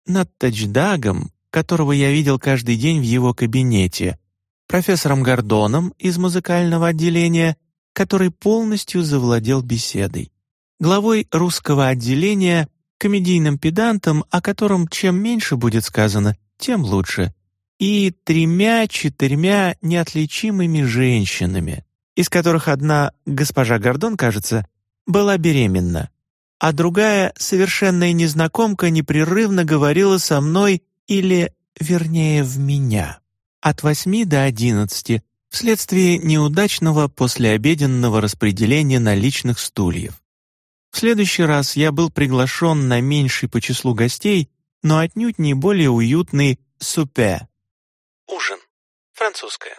Над Тачдагом, которого я видел каждый день в его кабинете, профессором Гордоном из музыкального отделения, который полностью завладел беседой, главой русского отделения, комедийным педантом, о котором чем меньше будет сказано, тем лучше, и тремя-четырьмя неотличимыми женщинами, из которых одна, госпожа Гордон, кажется, была беременна, а другая, совершенная незнакомка, непрерывно говорила со мной или, вернее, в меня от 8 до 11 вследствие неудачного послеобеденного распределения наличных стульев. Следующий раз я был приглашен на меньший по числу гостей, но отнюдь не более уютный супе. Ужин. Французское.